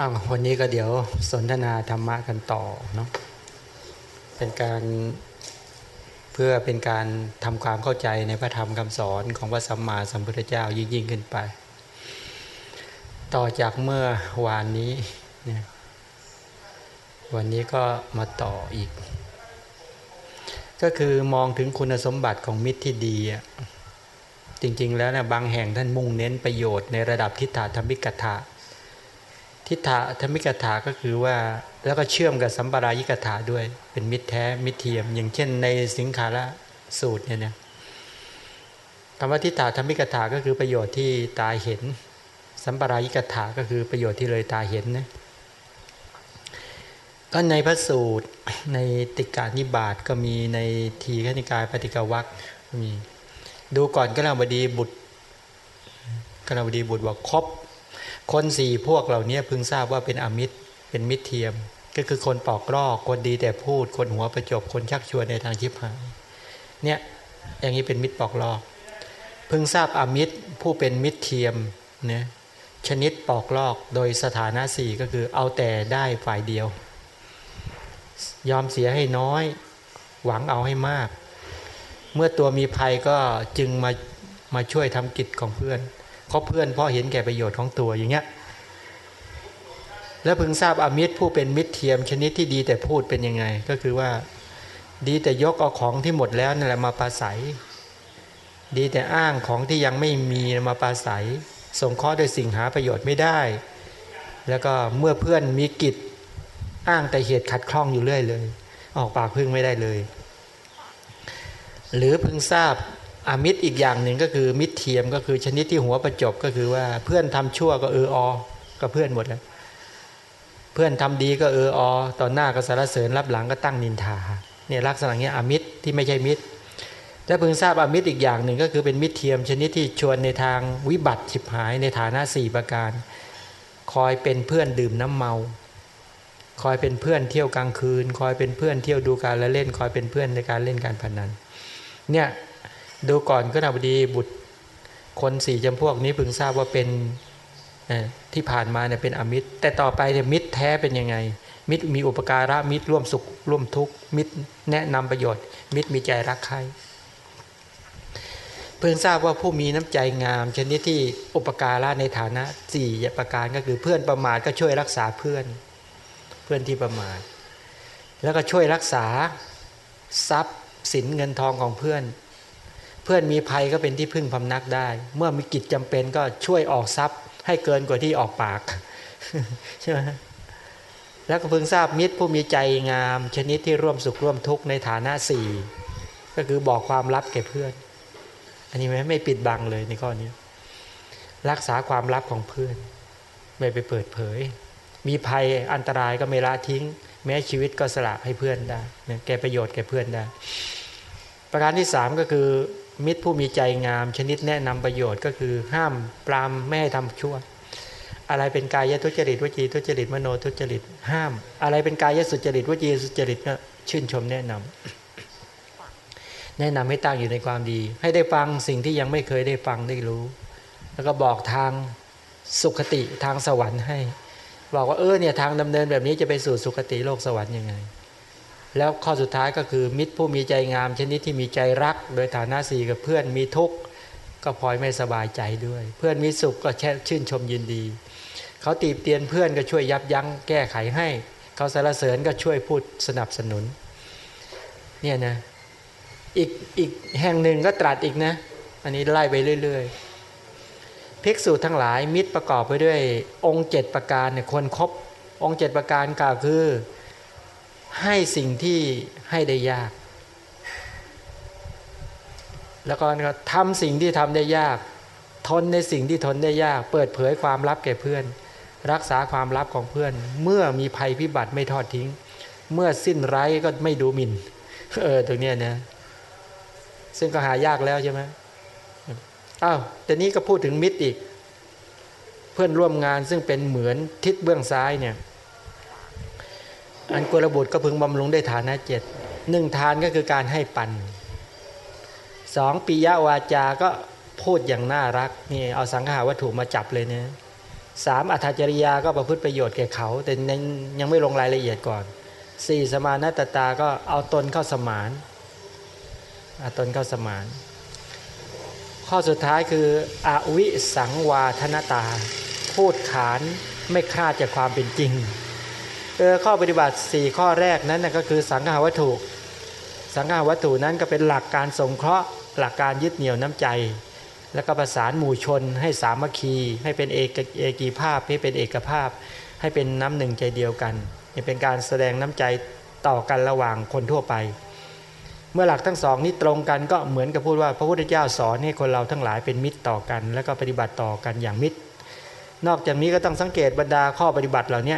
อ้าววันนี้ก็เดี๋ยวสนทนาธรรมะกันต่อเนาะเป็นการเพื่อเป็นการทำความเข้าใจในพระธรรมคำสอนของพระสัมมาสัมพุทธเจ้ายิ่งยิ่งขึ้นไป ต่อจากเมื่อวานนี้เนี่ยวันนี้ก็มาต่ออีก ก็คือมองถึงคุณสมบัติของมิตรที่ดีอะจริง ๆ แล้วนะบางแห่งท่านมุ่งเน้นประโยชน์ในระดับทิฏฐธรรมิกถา ทิฏฐธรรมิกถาก็คือว่าแล้วก็เชื่อมกับสัมปรายิกถาด้วย เป็นมิตรแท้มิตรเทียม อย่างเช่นในสิงคาระสูตรเนี่ยนะคำว่าทิฏฐธรรมิกถาก็คือประโยชน์ที่ตาเห็น สัมปรายิกถาก็คือประโยชน์ที่เลยตาเห็นนะก็ในพระสูตรในติกานิบาตก็มีในทีขณิกายปฏิกวักมีดูก่อนก็ลาบดีบุตรกลาบดีบุตรบอกครบ คนสี่พวกเหล่านี้พึงทราบว่าเป็นอมิตร เป็นมิตรเทียม ก็คือคนปอกลอก คนดีแต่พูด คนหัวประจบ คนชักชวนในทางชิบหาย เนี่ยอย่างนี้เป็นมิตรปอกลอก พึงทราบอมิตรผู้เป็นมิตรเทียมเนี่ยชนิดปอกลอกโดยสถานะสี่ก็คือเอาแต่ได้ฝ่ายเดียว ยอมเสียให้น้อย หวังเอาให้มาก เมื่อตัวมีภัยก็จึงมามาช่วยทำกิจของเพื่อน เขาเพื่อนเพราะเห็นแก่ประโยชน์ของตัวอย่างเงี้ยแล้วพึงทราบอมิตรผู้เป็นมิตรเทียมชนิดที่ดีแต่พูดเป็นยังไง ก็คือว่า ดีแต่ยกเอาของที่หมดแล้วนั่นแหละมาปราศัย ดีแต่อ้างของที่ยังไม่มีมาปราศัยส่งข้อโดยสิ่งหาประโยชน์ไม่ได้ แล้วก็เมื่อเพื่อนมีกิจอ้างแต่เหตุขัดข้องอยู่เรื่อยเลย ออกปากพึ่งไม่ได้เลย หรือพึงทราบ อามิตรอีกอย่างหนึ่งก็คือมิตรเทียมก็คือชนิดที่หัวประจบก็คือว่าเพื่อนทำชั่วก็เอออก็เพื่อนหมดแล้วเพื่อนทำดีก็เอออตอนหน้าก็สารเสริญรับหลังก็ตั้งนินทาเนี่ยลักษณะนี้อามิตรที่ไม่ใช่มิตรและพึงทราบอามิตรอีกอย่างหนึ่งก็คือเป็นมิตรเทียมชนิดที่ชวนในทางวิบัติฉิบหายในฐานะสี่ประการ คอยเป็นเพื่อนดื่มน้ำเมา คอยเป็นเพื่อนเที่ยวกลางคืน คอยเป็นเพื่อนเที่ยวดูการละเล่น คอยเป็นเพื่อนในการเล่นการพนันเนี่ย ดูก่อนก็นาบดีบุตรคนสี่จำพวกนี้พึงทราบว่าเป็นที่ผ่านมาเนี่ยเป็นอมิตร แต่ต่อไปเนี่ยมิตรแท้เป็นยังไง มิตรมีอุปการะมิตรร่วมสุขร่วมทุกข์มิตรแนะนำประโยชน์ มิตรมีใจรักใครเพิ่งทราบว่าผู้มีน้ำใจงาม ชนิดที่อุปการะในฐานะสี่ประการก็คือเพื่อนประมาทก็ช่วยรักษาเพื่อน เพื่อนที่ประมาท แล้วก็ช่วยรักษาทรัพย์สินเงินทองของเพื่อน เพื่อนมีภัยก็เป็นที่พึ่งพำนักได้ เมื่อมีกิจจำเป็นก็ช่วยออกทรัพย์ ให้เกินกว่าที่ออกปากใช่ไหมแล้วก็เพิ่งทราบมิตรผู้มีใจงาม ชนิดที่ร่วมสุขร่วมทุกข์ในฐานะสี่ก็คือบอกความลับแก่เพื่อน อันนี้ไม่ไม่ปิดบังเลยในข้อนี้ รักษาความลับของเพื่อน ไม่ไปเปิดเผย มีภัยอันตรายก็ไม่ละทิ้ง แม้ชีวิตก็สละให้เพื่อนได้แก่ประโยชน์แก่เพื่อนได้ ประการที่สามก็คือ มิตรผู้มีใจงาม ชนิดแนะนำประโยชน์ก็คือห้ามปรามไม่ให้ทำชั่ว อะไรเป็นกายทุจริตวจีทุจริตมโนทุจริต ห้าม อะไรเป็นกายสุจริตวจีสุจริตก็ชื่นชมแนะนำแนะนำให้ตั้งอยู่ในความดี ให้ได้ฟังสิ่งที่ยังไม่เคยได้ฟังได้รู้ แล้วก็บอกทางสุขติทางสวรรค์ให้ บอกว่าเออเนี่ยทางดำเนินแบบนี้จะไปสู่สุขติโลกสวรรค์ยังไง แล้วข้อสุดท้ายก็คือมิตรผู้มีใจงาม ชนิดที่มีใจรัก โดยฐานะสี่กับเพื่อนมีทุกข์ก็พลอยไม่สบายใจด้วย เพื่อนมีสุขก็แช่ชื่นชมยินดี เขาตีเตียนเพื่อนก็ช่วยยับยั้งแก้ไขให้ เขาสารเสริญก็ช่วยพูดสนับสนุนเนี่ยนะอีกอีกแห่งหนึ่งก็ตรัสอีกนะ อันนี้ไล่ไปเรื่อย ๆ ภิกษุทั้งหลายมิตรประกอบไปด้วยองค์เจ็ดประการเนี่ยควรครบองค์เจ็ดประการกล่าวคือ ให้สิ่งที่ให้ได้ยาก แล้วก็ทำสิ่งที่ทำได้ยาก ทนในสิ่งที่ทนได้ยาก เปิดเผยความลับแก่เพื่อน รักษาความลับของเพื่อน เมื่อมีภัยพิบัติไม่ทอดทิ้ง เมื่อสิ้นไร้ก็ไม่ดูหมิน่นเออตรงนี้นะซึ่งก็หายากแล้วใช่ไหมอ้าวแต่นี้ก็พูดถึงมิตรอีก เพื่อนร่วมงานซึ่งเป็นเหมือนทิศเบื้องซ้ายเนี่ย อันกุลบุตรก็พึงบำรุงได้ฐานะเจ็ดหนึ่งทานก็คือการให้ปันสองปิยวาจาก็พูดอย่างน่ารักนี่เอาสังขาวัตถุมาจับเลยเนี่ยสามอัธจริยาก็ประพฤติประโยชน์แก่เขา แต่ยังยังไม่ลงรายละเอียดก่อนสี่สมานัตตาก็เอาตนเข้าสมานเอาตนเข้าสมาน ข้อสุดท้ายคืออวิสังวาทนตา พูดขานไม่คลาดจากความเป็นจริง ข้อปฏิบัติ 4 ข้อแรกนั้นก็คือสังฆาวัตถุ สังฆาวัตถุนั้นก็เป็นหลักการสงเคราะห์ หลักการยึดเหนี่ยวน้ำใจ แล้วก็ประสานหมู่ชน ให้สามัคคี ให้เป็นเอกเอกีภาพให้เป็นเอกภาพ ให้เป็นน้ำหนึ่งใจเดียวกันเป็นการแสดงน้ำใจต่อกันระหว่างคนทั่วไป เมื่อหลักทั้งสองนี้ตรงกันก็เหมือนกับพูดว่าพระพุทธเจ้าสอนให้คนเราทั้งหลายเป็นมิตรต่อกัน แล้วก็ปฏิบัติต่อกันอย่างมิตร นอกจากนี้ก็ต้องสังเกตบรรดาข้อปฏิบัติเหล่านี้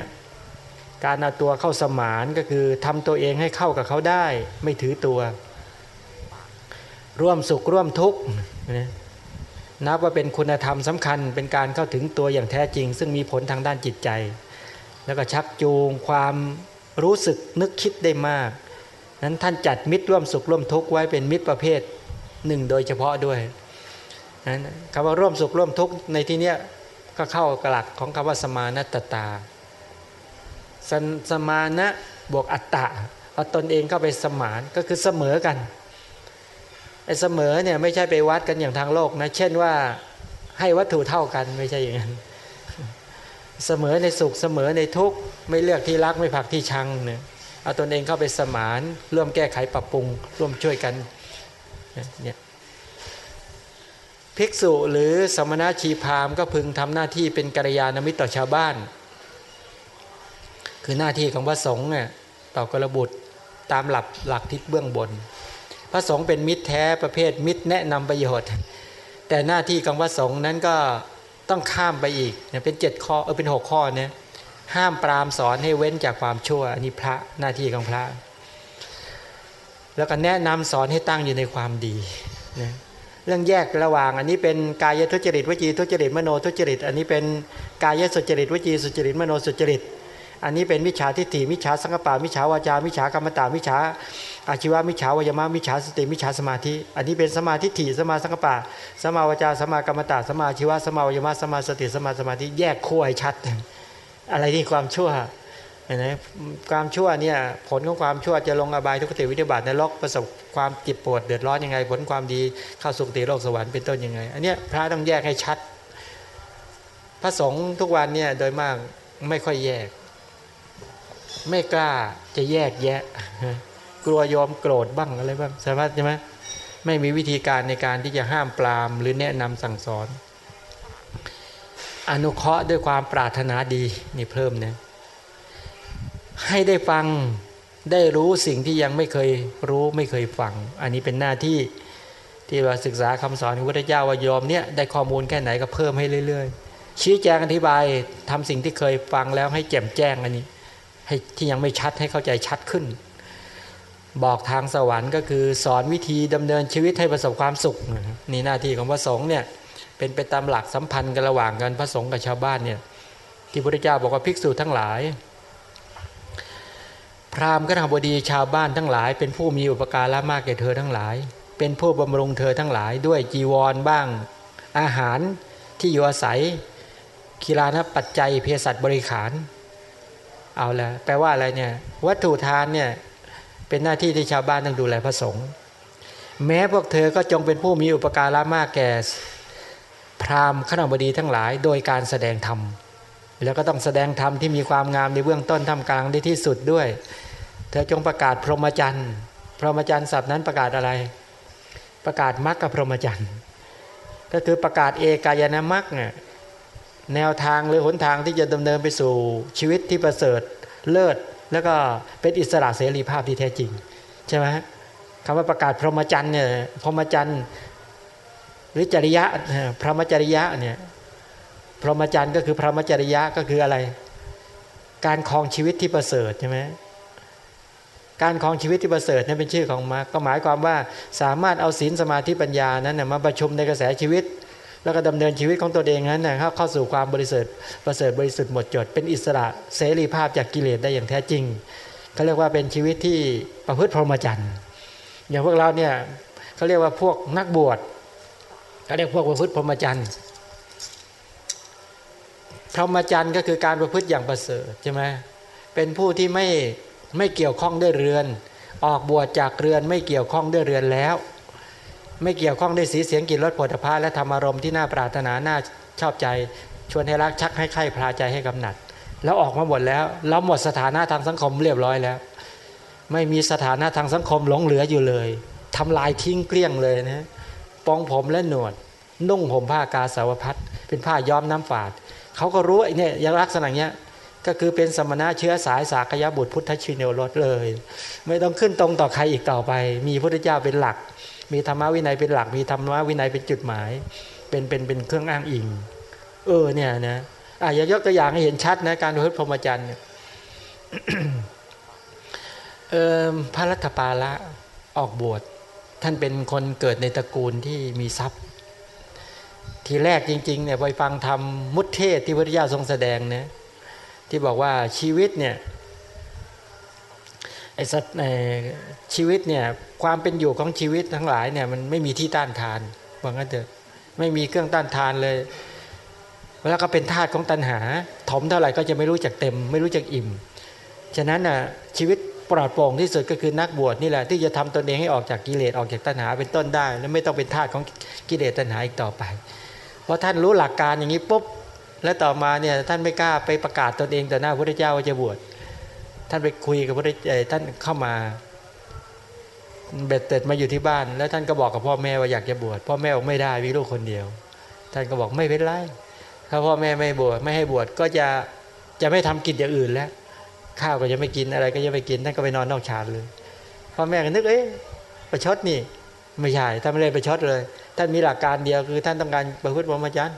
การเอาตัวเข้าสมานก็คือทำตัวเองให้เข้ากับเขาได้ ไม่ถือตัว ร่วมสุขร่วมทุกข์นับว่าเป็นคุณธรรมสำคัญ เป็นการเข้าถึงตัวอย่างแท้จริง ซึ่งมีผลทางด้านจิตใจ แล้วก็ชักจูงความรู้สึกนึกคิดได้มาก นั้นท่านจัดมิตรร่วมสุขร่วมทุกข์ไว้เป็นมิตรประเภทหนึ่งโดยเฉพาะด้วยนั้นคำว่าร่วมสุขร่วมทุกข์ในที่นี้ก็เข้ากหลักของคำว่าสมานัตตา สสมานะบวกอัตตะเอาตนเองเข้าไปสมานก็คือเสมอกันไอ้เสมอเนี่ยไม่ใช่ไปวัดกันอย่างทางโลกนะเช่นว่าให้วัตถุเท่ากันไม่ใช่อย่างนั้นเสมอในสุขเสมอในทุกข์ไม่เลือกที่รักไม่ผักที่ชังเนี่ยเอาตนเองเข้าไปสมานร่วมแก้ไขปรับปรุง ร่วมช่วยกันเนี่ยภิกษุหรือสมณะชีพามก็พึงทำหน้าที่เป็นกัลยาณมิตรต่อชาวบ้าน คือหน้าที่ของพระสงฆ์เนี่ยต่อกระบุตรตามหลักหลักทิศเบื้องบน พระสงฆ์เป็นมิตรแท้ประเภทมิตรแนะนำประโยชน์ แต่หน้าที่ของพระสงฆ์นั้นก็ต้องข้ามไปอีกเนี่ยเป็นเจ็ดข้อเออเป็นหกข้อเนี่ยห้ามปรามสอนให้เว้นจากความชั่วอันนี้พระหน้าที่ของพระ แล้วก็แนะนำสอนให้ตั้งอยู่ในความดีนะเรื่องแยกระหว่าง อันนี้เป็นกายทุจริตวจีทุจริตมโนทุจริต อันนี้เป็นกายสุจริตวจีสุจริตมโนสุจริต อันนี้เป็นมิจฉาทิฏฐิมิจฉาสังกปะมิจฉาวาจามิจฉากรรมตามิจฉาอาชีวะมิจฉาวายมะมิจฉาสติมิจฉาสมาธิ อันนี้เป็นสมาธิฏฐิสมาสังกปะสมาวาจาสมากรรมตาสมาชีวะสมาวายมะสมาสติสมาสมาธิแยกขั้วให้ชัด อะไรที่ความชั่วเห็นไหมความชั่วเนี่ยผลของความชั่วจะลงอบายทุกติวิทยาบาตในลกประสบความจิตปวดเดือดร้อนยังไง ผลความดีเข้าสุคติโลกสวรรค์เป็นต้นยังไง อันนี้พระต้องแยกให้ชัด พระสงฆ์ทุกวันเนี่ยโดยมากไม่ค่อยแยก ไม่กล้าจะแยกแยะ กลัวยอมโกรธบ้างอะไรบ้างสามารถใช่ไหมไม่มีวิธีการในการที่จะห้ามปรามหรือแนะนำสั่งสอน อนุเคราะห์ด้วยความปรารถนาดีนี่เพิ่มนะให้ได้ฟังได้รู้สิ่งที่ยังไม่เคยรู้ไม่เคยฟัง อันนี้เป็นหน้าที่ที่เราศึกษาคำสอนของพระเจ้าว่ายอมเนี่ยได้ข้อมูลแค่ไหนก็เพิ่มให้เรื่อย ๆ ชี้แจงอธิบายทำสิ่งที่เคยฟังแล้วให้แจ่มแจ้งอันนี้ ให้ที่ยังไม่ชัดให้เข้าใจชัดขึ้น บอกทางสวรรค์ก็คือสอนวิธีดำเนินชีวิตให้ประสบความสุขนี่หน้าที่ของพระสงฆ์เนี่ยเป็นไปตามหลักสัมพันธ์กันระหว่างกันพระสงฆ์กับชาวบ้านเนี่ยที่พระเจ้าบอกว่าภิกษุทั้งหลาย พราหมณ์กนบดีชาวบ้านทั้งหลาย เป็นผู้มีอุปการะมากแก่เธอทั้งหลาย เป็นผู้บำรุงเธอทั้งหลาย ด้วยจีวรบ้าง อาหารที่อยู่อาศัยกีฬานปัจจัยเภสัชบริขาร เอาละแปลว่าอะไรเนี่ยวัตถุทานเนี่ยเป็นหน้าที่ที่ชาวบ้านต้องดูแลพระสงฆ์แม้พวกเธอก็จงเป็นผู้มีอุปการะมากแก่พราหมณ์ขณบดีทั้งหลาย โดยการแสดงธรรมแล้วก็ต้องแสดงธรรมที่มีความงามในเบื้องต้นทำกลางได้ที่สุดด้วย เธอจงประกาศพรหมจรรย์พรหมจรรย์ศัพท์นั้นประกาศอะไร ประกาศมรรคกับพรหมจรรย์ก็คือประกาศเอกายนามรรคเนี่ย แนวทางหรือหนทางที่จะดำเนินไปสู่ชีวิตที่ประเสริฐเลิศ แล้วก็เป็นอิสระเสรีภาพที่แท้จริง ใช่ไหมคำว่าประกาศพรหมจรรย์เนี่ยพรหมจรรย์หรือจริยะพระมจริยะเนี่ยพรหมจรรย์ก็คือพระมจริยะก็คืออะไร การครองชีวิตที่ประเสริฐใช่ไหมการครองชีวิตที่ประเสริฐนั่นเป็นชื่อของมาก็หมายความว่าสามารถเอาศีลสมาธิปัญญานั้นมาประชุมในกระแสชีวิต แล้วก็ดำเนินชีวิตของตัวเองนั้นนะครับเข้าสู่ความบริสุทธิ์ประเสริฐบริสุทธิ์หมดจด เป็นอิสระเสรีภาพจากกิเลสได้อย่างแท้จริงเขาเรียกว่าเป็นชีวิตที่ประพฤติพรหมจรรย์อย่างพวกเราเนี่ยเขาเรียกว่าพวกนักบวชเขาเรียกพวกประพฤติพรหมจรรย์พรหมจรรย์ก็คือการประพฤติอย่างประเสริฐใช่ไหมเป็นผู้ที่ไม่ไม่เกี่ยวข้องด้วยเรือน ออกบวชจากเรือนไม่เกี่ยวข้องด้วยเรือนแล้ว ไม่เกี่ยวข้องด้วยสีเสียงกลิ่นรสผลิตภัณฑ์และธรรมารมณ์ที่น่าปรารถนาน่าชอบใจ ชวนให้รักชักให้ใคร่พาใจให้กำหนัด แล้วออกมาหมดแล้วเราหมดสถานะทางสังคมเรียบร้อยแล้ว ไม่มีสถานะทางสังคมหลงเหลืออยู่เลยทำลายทิ้งเกลี้ยงเลยนะปองผมและหนวด นุ่งห่มผ้ากาสาวพัดเป็นผ้าย้อมน้ำฝาดเขาก็รู้ไอ้เนี่ยยังลักษณะเนี้ยก็คือเป็นสมณะเชื้อสายสากยบุตรพุทธชินเนรสเลย ไม่ต้องขึ้นตรงต่อใครอีกต่อไป มีพระพุทธเจ้าเป็นหลัก มีธรรมวินัยเป็นหลัก มีธรรมวินัยเป็นจุดหมาย เป็นเป็นเป็นเครื่องอ้างอิง เออเนี่ยนะอะยกตัวอย่างให้เห็นชัดนะการพุทธพรหมจรรย์เนี่ยเออพระรัตปาละออกบวชท่านเป็นคนเกิดในตระกูลที่มีทรัพย์ ทีแรกจริงๆเนี่ยไปฟังธรรมมุตเทศที่พระพุทธเจ้าทรงแสดงเนี่ยที่บอกว่าชีวิตเนี่ย ไอ้สัตว์ชีวิตเนี่ยความเป็นอยู่ของชีวิตทั้งหลายเนี่ยมันไม่มีที่ต้านทานว่างั้นเถอะไม่มีเครื่องต้านทานเลยแล้วก็เป็นธาตุของตัณหา ถมเท่าไหร่ก็จะไม่รู้จักเต็ม ไม่รู้จักอิ่ม ฉะนั้นน่ะชีวิตปลอดโปร่งที่สุดก็คือนักบวชนี่แหละที่จะทำตนเองให้ออกจากกิเลสออกจากตัณหาเป็นต้นได้ และไม่ต้องเป็นทาสของกิเลสตัณหาอีกต่อไป เพราะท่านรู้หลักการอย่างนี้ปุ๊บแล้วต่อมาเนี่ยท่านไม่กล้าไปประกาศตนเองต่อหน้าพระพุทธเจ้าว่าจะบวช ท่านไปคุยกับพระเจ้าท่านเข้ามาเบ็ดเสร็จมาอยู่ที่บ้าน แล้วท่านก็บอกกับพ่อแม่ว่าอยากจะบวชพ่อแม่บอกไม่ได้มีลูกคนเดียว ท่านก็บอกไม่เป็นไรถ้าพ่อแม่ไม่บวชไม่ให้บวชก็จะจะไม่ทำกิจอย่างอื่นแล้ว ข้าวก็จะไม่กินอะไรก็จะไม่กินท่านก็ไปนอนนอกชานเลยพ่อแม่ก็นึกเอ๊ะประชดนี่ ไม่ใช่ท่านไม่ได้ประชดเลย ท่านมีหลักการเดียวคือท่านต้องการประพฤติพรหมจรรย์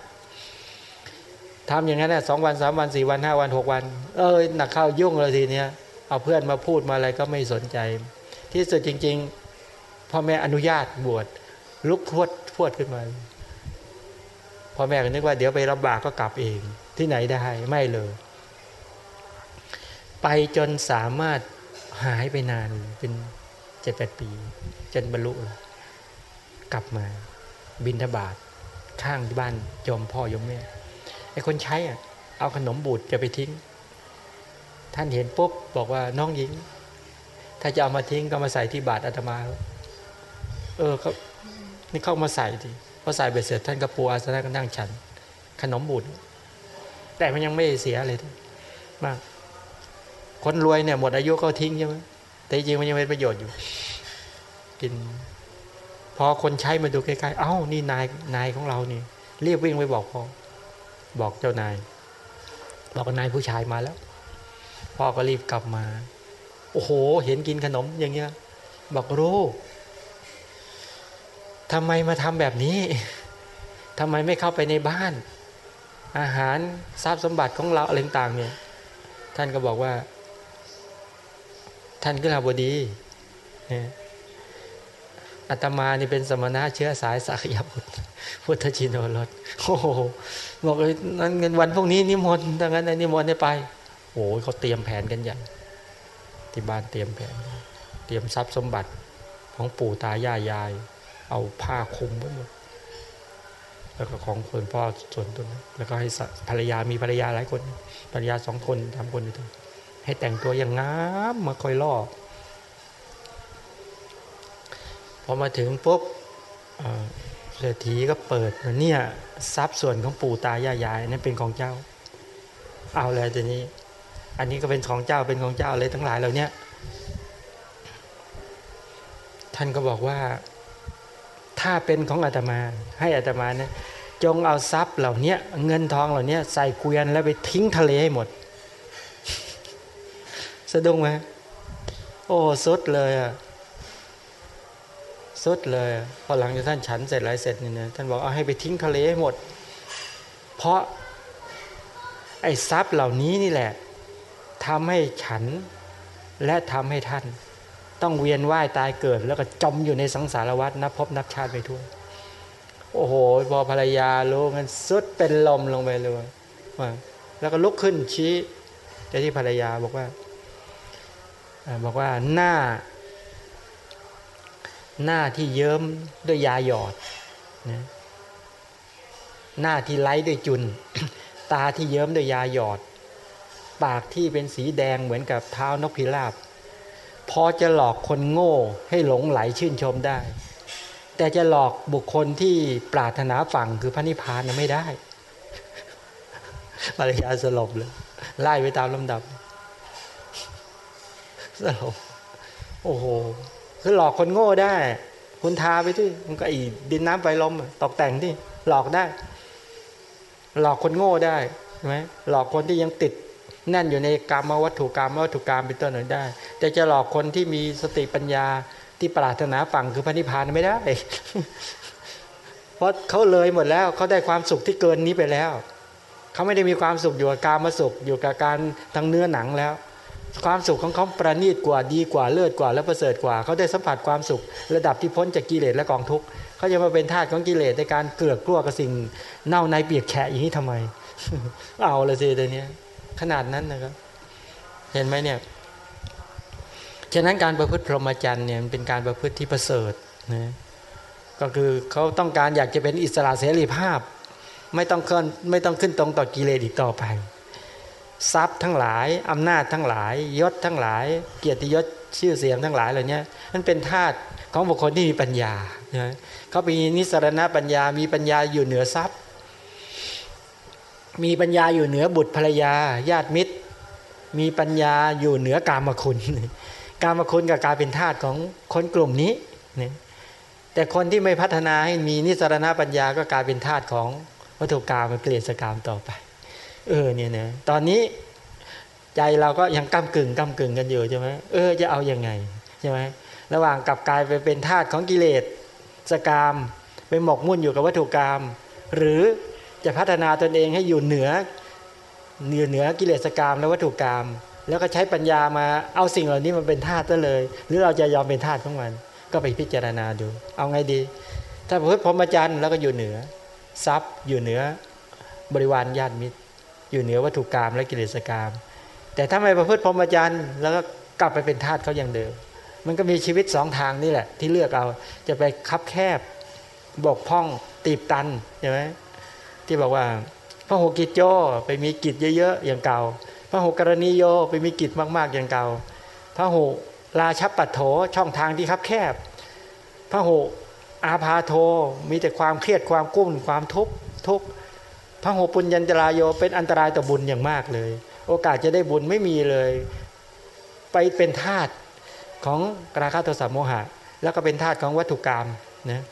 ทำอย่างนั้นนะสองวันสามวันสี่วันห้าวันหกวัน เออหนักเข้ายุ่งเลยทีเนี้ยเอาเพื่อนมาพูดมาอะไรก็ไม่สนใจ ที่สุดจริง ๆพ่อแม่อนุญาตบวชลุกพวดพวดขึ้นมาพ่อแม่ก็นึกว่าเดี๋ยวไปลำบากก็กลับเองที่ไหนได้ไม่เลย ไปจนสามารถหายไปนานเป็นเจ็ดแปดปี จนบรรลุกลับมาบินทบาทข้างบ้านยมพ่อยมแม่ ไอ้คนใช้อะเอาขนมบูดจะไปทิ้ง ท่านเห็นปุ๊บบอกว่าน้องหญิง ถ้าจะเอามาทิ้งก็มาใส่ที่บาทอาตมา เออเขานี่เข้ามาใส่ทีพอใส่เบ็ดเสร็จท่านก็ปูอาสนะก็นั่งฉัน ขนมบูดแต่มันยังไม่เสียเลยมากคนรวยเนี่ยหมดอายุก็ทิ้งใช่ไหมแต่จริงมันยังเป็นประโยชน์อยู่ กิน พอคนใช้มาดูใกล้ๆ เอ้า นี่นายนายของเรานี่เรียบวิ่งไปบอกพอ บอกเจ้านายบอกนายผู้ชายมาแล้ว พ่อก็รีบกลับมา โอ้โห เห็นกินขนมอย่างเงี้ยบอกรู้ทำไมมาทำแบบนี้ทำไมไม่เข้าไปในบ้าน อาหารทรัพย์สมบัติของเราอะไรต่างเนี่ยท่านก็บอกว่า ท่านก็ลาบดีเนี่ย อาตมานี่เป็นสมณะเชื้อสายสักยบุตรพุทธชินโนรสโอ้โหบอกเลยนั้นเงินวันพวกนี้นิมนต์ดังนั้นนิมนต์ได้ไปโอ้ยเขาเตรียมแผนกันอย่างที่บ้านเตรียมแผน เตรียมทรัพย์สมบัติของปู่ตายายาย เอาผ้าคลุมไว้หมดแล้วก็ของคนพ่อส่วนตัวแล้วก็ให้ภรรยามีภรรยาหลายคนภรรยาสองคนทำคนอยู่ให้แต่งตัวอย่างงามมาคอยล่อ อมาถึงปุ๊บเศรษฐีก็เปิดเนี่ยทรัพย์ส่วนของปู่ตายายายนั่นเป็นของเจ้า เอาเลยทีนี้ อันนี้ก็เป็นของเจ้าเป็นของเจ้าเลยทั้งหลายเหล่านี้ท่านก็บอกว่าถ้าเป็นของอาตมา ให้อาตมาเนี่ยจงเอาทรัพย์เหล่านี้เงินทองเหล่านี้ใส่เกวียนแล้วไปทิ้งทะเลให้หมด สะดุ้งไหมโอ้สุดเลยอะ สุดเลยพอหลังจากท่านฉันเสร็จไรเสร็จเนี่นะท่านบอกเอาให้ไปทิ้งทะเลให้หมด เพราะไอ้ทรัพย์เหล่านี้นี่แหละทำให้ฉันและทำให้ท่าน ต้องเวียนว่ายตายเกิด แล้วก็จมอยู่ในสังสารวัฏนับพบนับชาติไปทั่วโอ้โห พอภรรยารู้งันสุดเป็นลมลงไปเลยแล้วก็ลุกขึ้นชี้แต่ที่ภรรยาบอกว่า บอกว่าหน้า หน้าที่เยิ้มด้วยยาหยอดนะหน้าที่ไล้ด้วยจุน ตาที่เยิ้มด้วยยาหยอด ปากที่เป็นสีแดงเหมือนกับเท้านกพิราบ พอจะหลอกคนโง่ให้หลงไหลชื่นชมได้ แต่จะหลอกบุคคลที่ปรารถนาฝั่งคือพระนิพพานไม่ได้ภรรยาสลบเลยไล่ไปตามลำดับสลบโอ้โห คือหลอกคนโง่ได้ คุณทาไปที่มันก็อีดินน้ำไฟลมตกแต่งที่หลอกได้ หลอกคนโง่ได้ใช่ไหมหลอกคนที่ยังติดแน่นอยู่ในกรรมวัตถุกรรมวัตถุกรรมเป็นต้นนั้นได้ แต่จะหลอกคนที่มีสติปัญญาที่ปรารถนาฝั่งคือพระนิพพานไม่ได้ เพราะเขาเลยหมดแล้วเขาได้ความสุขที่เกินนี้ไปแล้วเขาไม่ได้มีความสุขอยู่กับการมาสุขอยู่กับการทางเนื้อหนังแล้ว ความสุขของเขาประณีตกว่าดีกว่าเลิศกว่าและประเสริฐกว่า เขาได้สัมผัสความสุข ระดับที่พ้นจากกิเลสและกองทุกข์เขาจะมาเป็นทาสของกิเลสในการเกลือกกลัวกับสิ่งเน่าในเปียกแฉะอย่างนี้ทำไม เอาละสิตัวนี้ขนาดนั้นนะครับ เห็นไหมเนี่ยฉะนั้นการประพฤติพรหมจรรย์เนี่ยมันเป็นการประพฤติที่ประเสริฐนะก็คือเขาต้องการอยากจะเป็นอิสระเสรีภาพ ไม่ต้องขึ้นไม่ต้องขึ้นตรงต่อกิเลสอีกต่อไป ทรัพย์ทั้งหลายอำนาจทั้งหลาย ยศทั้งหลาย เกียรติยศชื่อเสียงทั้งหลายเหล่านี้มันเป็นธาตุของบุคคลที่มีปัญญาเขามีนิสรณปัญญา มีปัญญาอยู่เหนือทรัพย์ มีปัญญาอยู่เหนือบุตรภรรยา ญาติมิตร มีปัญญาอยู่เหนือกามคุณ กามคุณกับการเป็นธาตุของคนกลุ่มนี้แต่คนที่ไม่พัฒนาให้มีนิสรณปัญญาก็กลายเป็นธาตุของวัตถุกรรมมันเกลียดสกรรมต่อไป เออเนี่ยนะตอนนี้ใจเราก็ยังก้ากึ่งก้ากึ่งกันอยู่ใช่ไหมเออจะเอาอยัางไงใช่ไหมระหว่างกลับกลายไปเป็นธาตุของกิเลสสกรรมไปหมกมุ่นอยู่กับวัตถุกรรมหรือจะพัฒนาตนเองให้อยู่เหนือเหนือเหนือกิเลสกรรมและวัตถุกรรมแล้วก็ใช้ปัญญามาเอาสิ่งเหล่านี้มันเป็นธาตุซะเลย หรือเราจะยอมเป็นธาตุของมัน ก็ไปพิจารณาดู เอาไงดี ถ้าพุทธพรหมจรรย์แล้วก็อยู่เหนือ ทรัพย์อยู่เหนือบริวารญาติมิตร อยู่เหนือวัตถุกรรมและกิเลสกรรมแต่ถ้าไม่ประพฤติพรหมจรรย์แล้วก็กลับไปเป็นทาสเขาอย่างเดิม มันก็มีชีวิตสองทางนี่แหละ ที่เลือกเอาจะไปคับแคบบกพ่องตีบตันใช่ไหมที่บอกว่าพระโหกิจโจไปมีกิจเยอะๆอย่างเก่า พระโหกรณีโยไปมีกิจมากๆอย่างเก่า พระโหราชับปัดโถช่องทางที่คับแคบ พระโหอาพาโทมีแต่ความเครียดความกุ้มความทุกข์ทุกข์ พระโหปุญญจรายโยเป็นอันตรายต่อบุญอย่างมากเลย โอกาสจะได้บุญไม่มีเลย ไปเป็นทาสของราคะโทสะโมหะ แล้วก็เป็นทาสของวัตถุกรรมนะ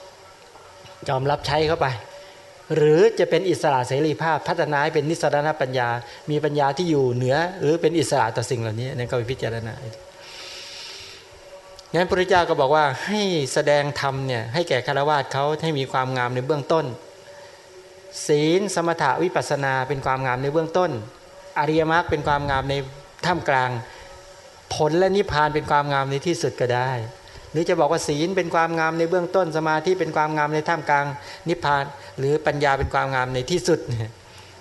ยอมรับใช้เข้าไป หรือจะเป็นอิสระเสรีภาพพัฒนาให้เป็นนิสรณปัญญา มีปัญญาที่อยู่เหนือ หรือเป็นอิสระต่อสิ่งเหล่านี้นั่นก็ไปพิจารณางั้นพระพุทธเจ้าก็บอกว่าให้แสดงธรรมเนี่ยให้แก่คารวะเขาให้มีความงามในเบื้องต้น ศีลสมถะวิปัสนาเป็นความงามในเบื้องต้น อริยมรรคเป็นความงามในท่ามกลาง ผลและนิพพานเป็นความงามในที่สุดก็ได้ หรือจะบอกว่าศีลเป็นความงามในเบื้องต้น สมาธิเป็นความงามในท่ามกลางนิพพาน หรือปัญญาเป็นความงามในที่สุด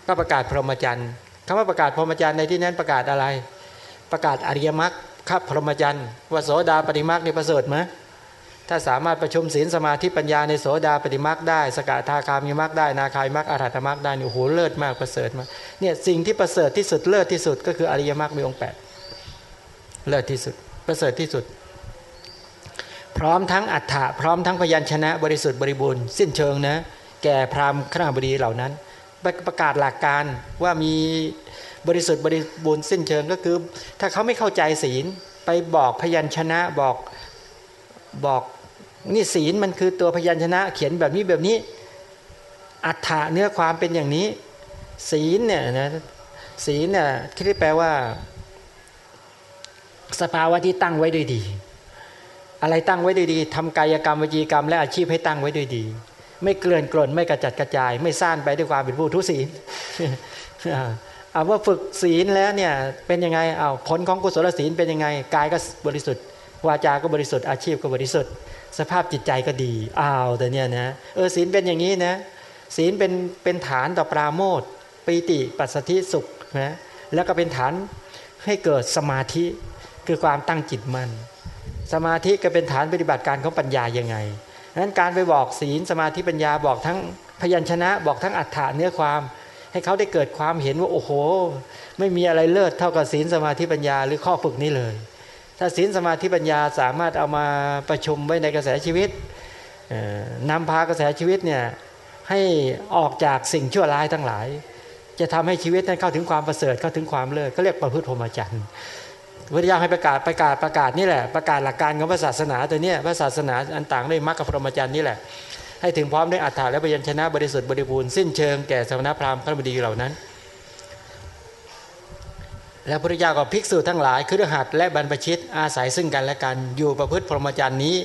ก็ประกาศพรหมจรรย์คำว่าประกาศพรหมจรรย์ในที่นั้นประกาศอะไร ประกาศอริยมรรคข้าพรหมจรรย์วโสดาปฏิมาคในประเสริฐไหม ถ้าสามารถประชุมศีลสมาธิปัญญาในโสดาปฏิมาคได้ สกทาคามีมรรคได้ นาคายมรรคอรหัตมรรคได้โอ้โหเลิศมากประเสริฐมากเนี่ยสิ่งที่ประเสริฐที่สุดเลิศที่สุดก็คืออริยมรรคมีองค์แปดเลิศที่สุด ประเสริฐที่สุด พร้อมทั้งอัฏฐะพร้อมทั้งพยัญชนะบริสุทธิ์บริบูรณ์สิ้นเชิงนะแก่พราหมณ์ขณบดีเหล่านั้น ประกาศหลักการว่ามีบริสุทธิ์บริบูรณ์สิ้นเชิงก็คือ ถ้าเขาไม่เข้าใจศีลไปบอกพยัญชนะบอกบอก นี่ศีลมันคือตัวพยัญชนะ เขียนแบบนี้แบบนี้ อัฏฐะเนื้อความเป็นอย่างนี้ ศีลเนี่ยนะศีลเนี่ยที่แปลว่า สภาวะที่ตั้งไว้ด้วยดี อะไรตั้งไว้ด้วยดีทำกายกรรมวิจีกรรม และอาชีพให้ตั้งไว้ด้วยดี ไม่เกลื่อนกล่นไม่กระจัดกระจาย ไม่ซ่านไปด้วยความเป็นผู้ทุศีลเอาว่าฝึกศีลแล้วเนี่ยเป็นยังไงเอาผลของกุศลศีลเป็นยังไงกายก็บริสุทธิ์วาจาก็บริสุทธิ์อาชีพก็บริสุทธิ์ สภาพจิตใจก็ดีอ้าวแต่เนี่ยนะเออศีลเป็นอย่างนี้นะศีลเป็นเป็นฐานต่อปราโมทปีติปัสสธิสุขนะแล้วก็เป็นฐานให้เกิดสมาธิคือความตั้งจิตมัน่นสมาธิก็เป็นฐานปฏิบัติการของปัญญายังไงนั้นการไปบอกศีลสมาธิปัญญาบอกทั้งพยัญชนะบอกทั้งอัฏฐาเนื้อความ ให้เขาได้เกิดความเห็นว่าโอ้โห ไม่มีอะไรเลิศเท่ากับศีลสมาธิปัญญาหรือข้อฝึกนี้เลย ถ้าศีลสมาธิปัญญาสามารถเอามาประชุมไว้ในกระแสชีวิตนำพากระแสชีวิตเนี่ยให้ออกจากสิ่งชั่วร้ายทั้งหลาย จะทำให้ชีวิตนั้นเข้าถึงความประเสริฐเข้าถึงความเลิศก็เรียกประพฤติพรหมจรรย์วิทยาให้ประกาศประกาศประกาศนี่แหละประกาศหลักการของพระศาสนาตัวนี้พระศาสนาอันต่างด้วยมรรคพรหมจรรย์นี่แหละให้ถึงพร้อมด้วยอัฏฐาและปยัญชนะบริสุทธิ์บริบูรณ์สิ้นเชิงแก่สมณพราหมณ์พระบดีเหล่านั้น และพระเจ้าก็ภิกษุทั้งหลายคือหัดและบรรพชิตอาศัยซึ่งกันและกันอยู่ประพฤติพรหมจรรย์นี้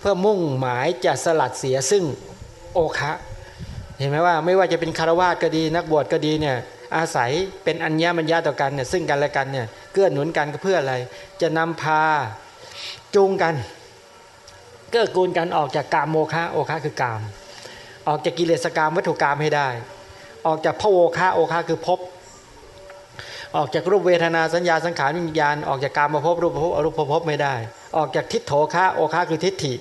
เพื่อมุ่งหมายจะสลัดเสียซึ่งโอคะเห็นไหมว่าไม่ว่าจะเป็นคารวะก็ดีนักบวชก็ดีเนี่ยอาศัยเป็นอัญญามัญญาต่อกันเนี่ยซึ่งกันและกันเนี่ยเกื้อหนุนกันก็เพื่ออะไร จะนำพาจูงกัน เกื้อกูลกันออกจากกามโมคะโอคะคือกาม ออกจากกิเลสกามวัตถุกรรมให้ได้ ออกจากพโอคะโอคะคือภพ ออกจากรูปเวทนาสัญญาสังขารวิญญาณออกจากกามมาพบรูปภพอรูปภพไม่ได้ ออกจากทิฏโถคะโอคะคือทิฏฐิ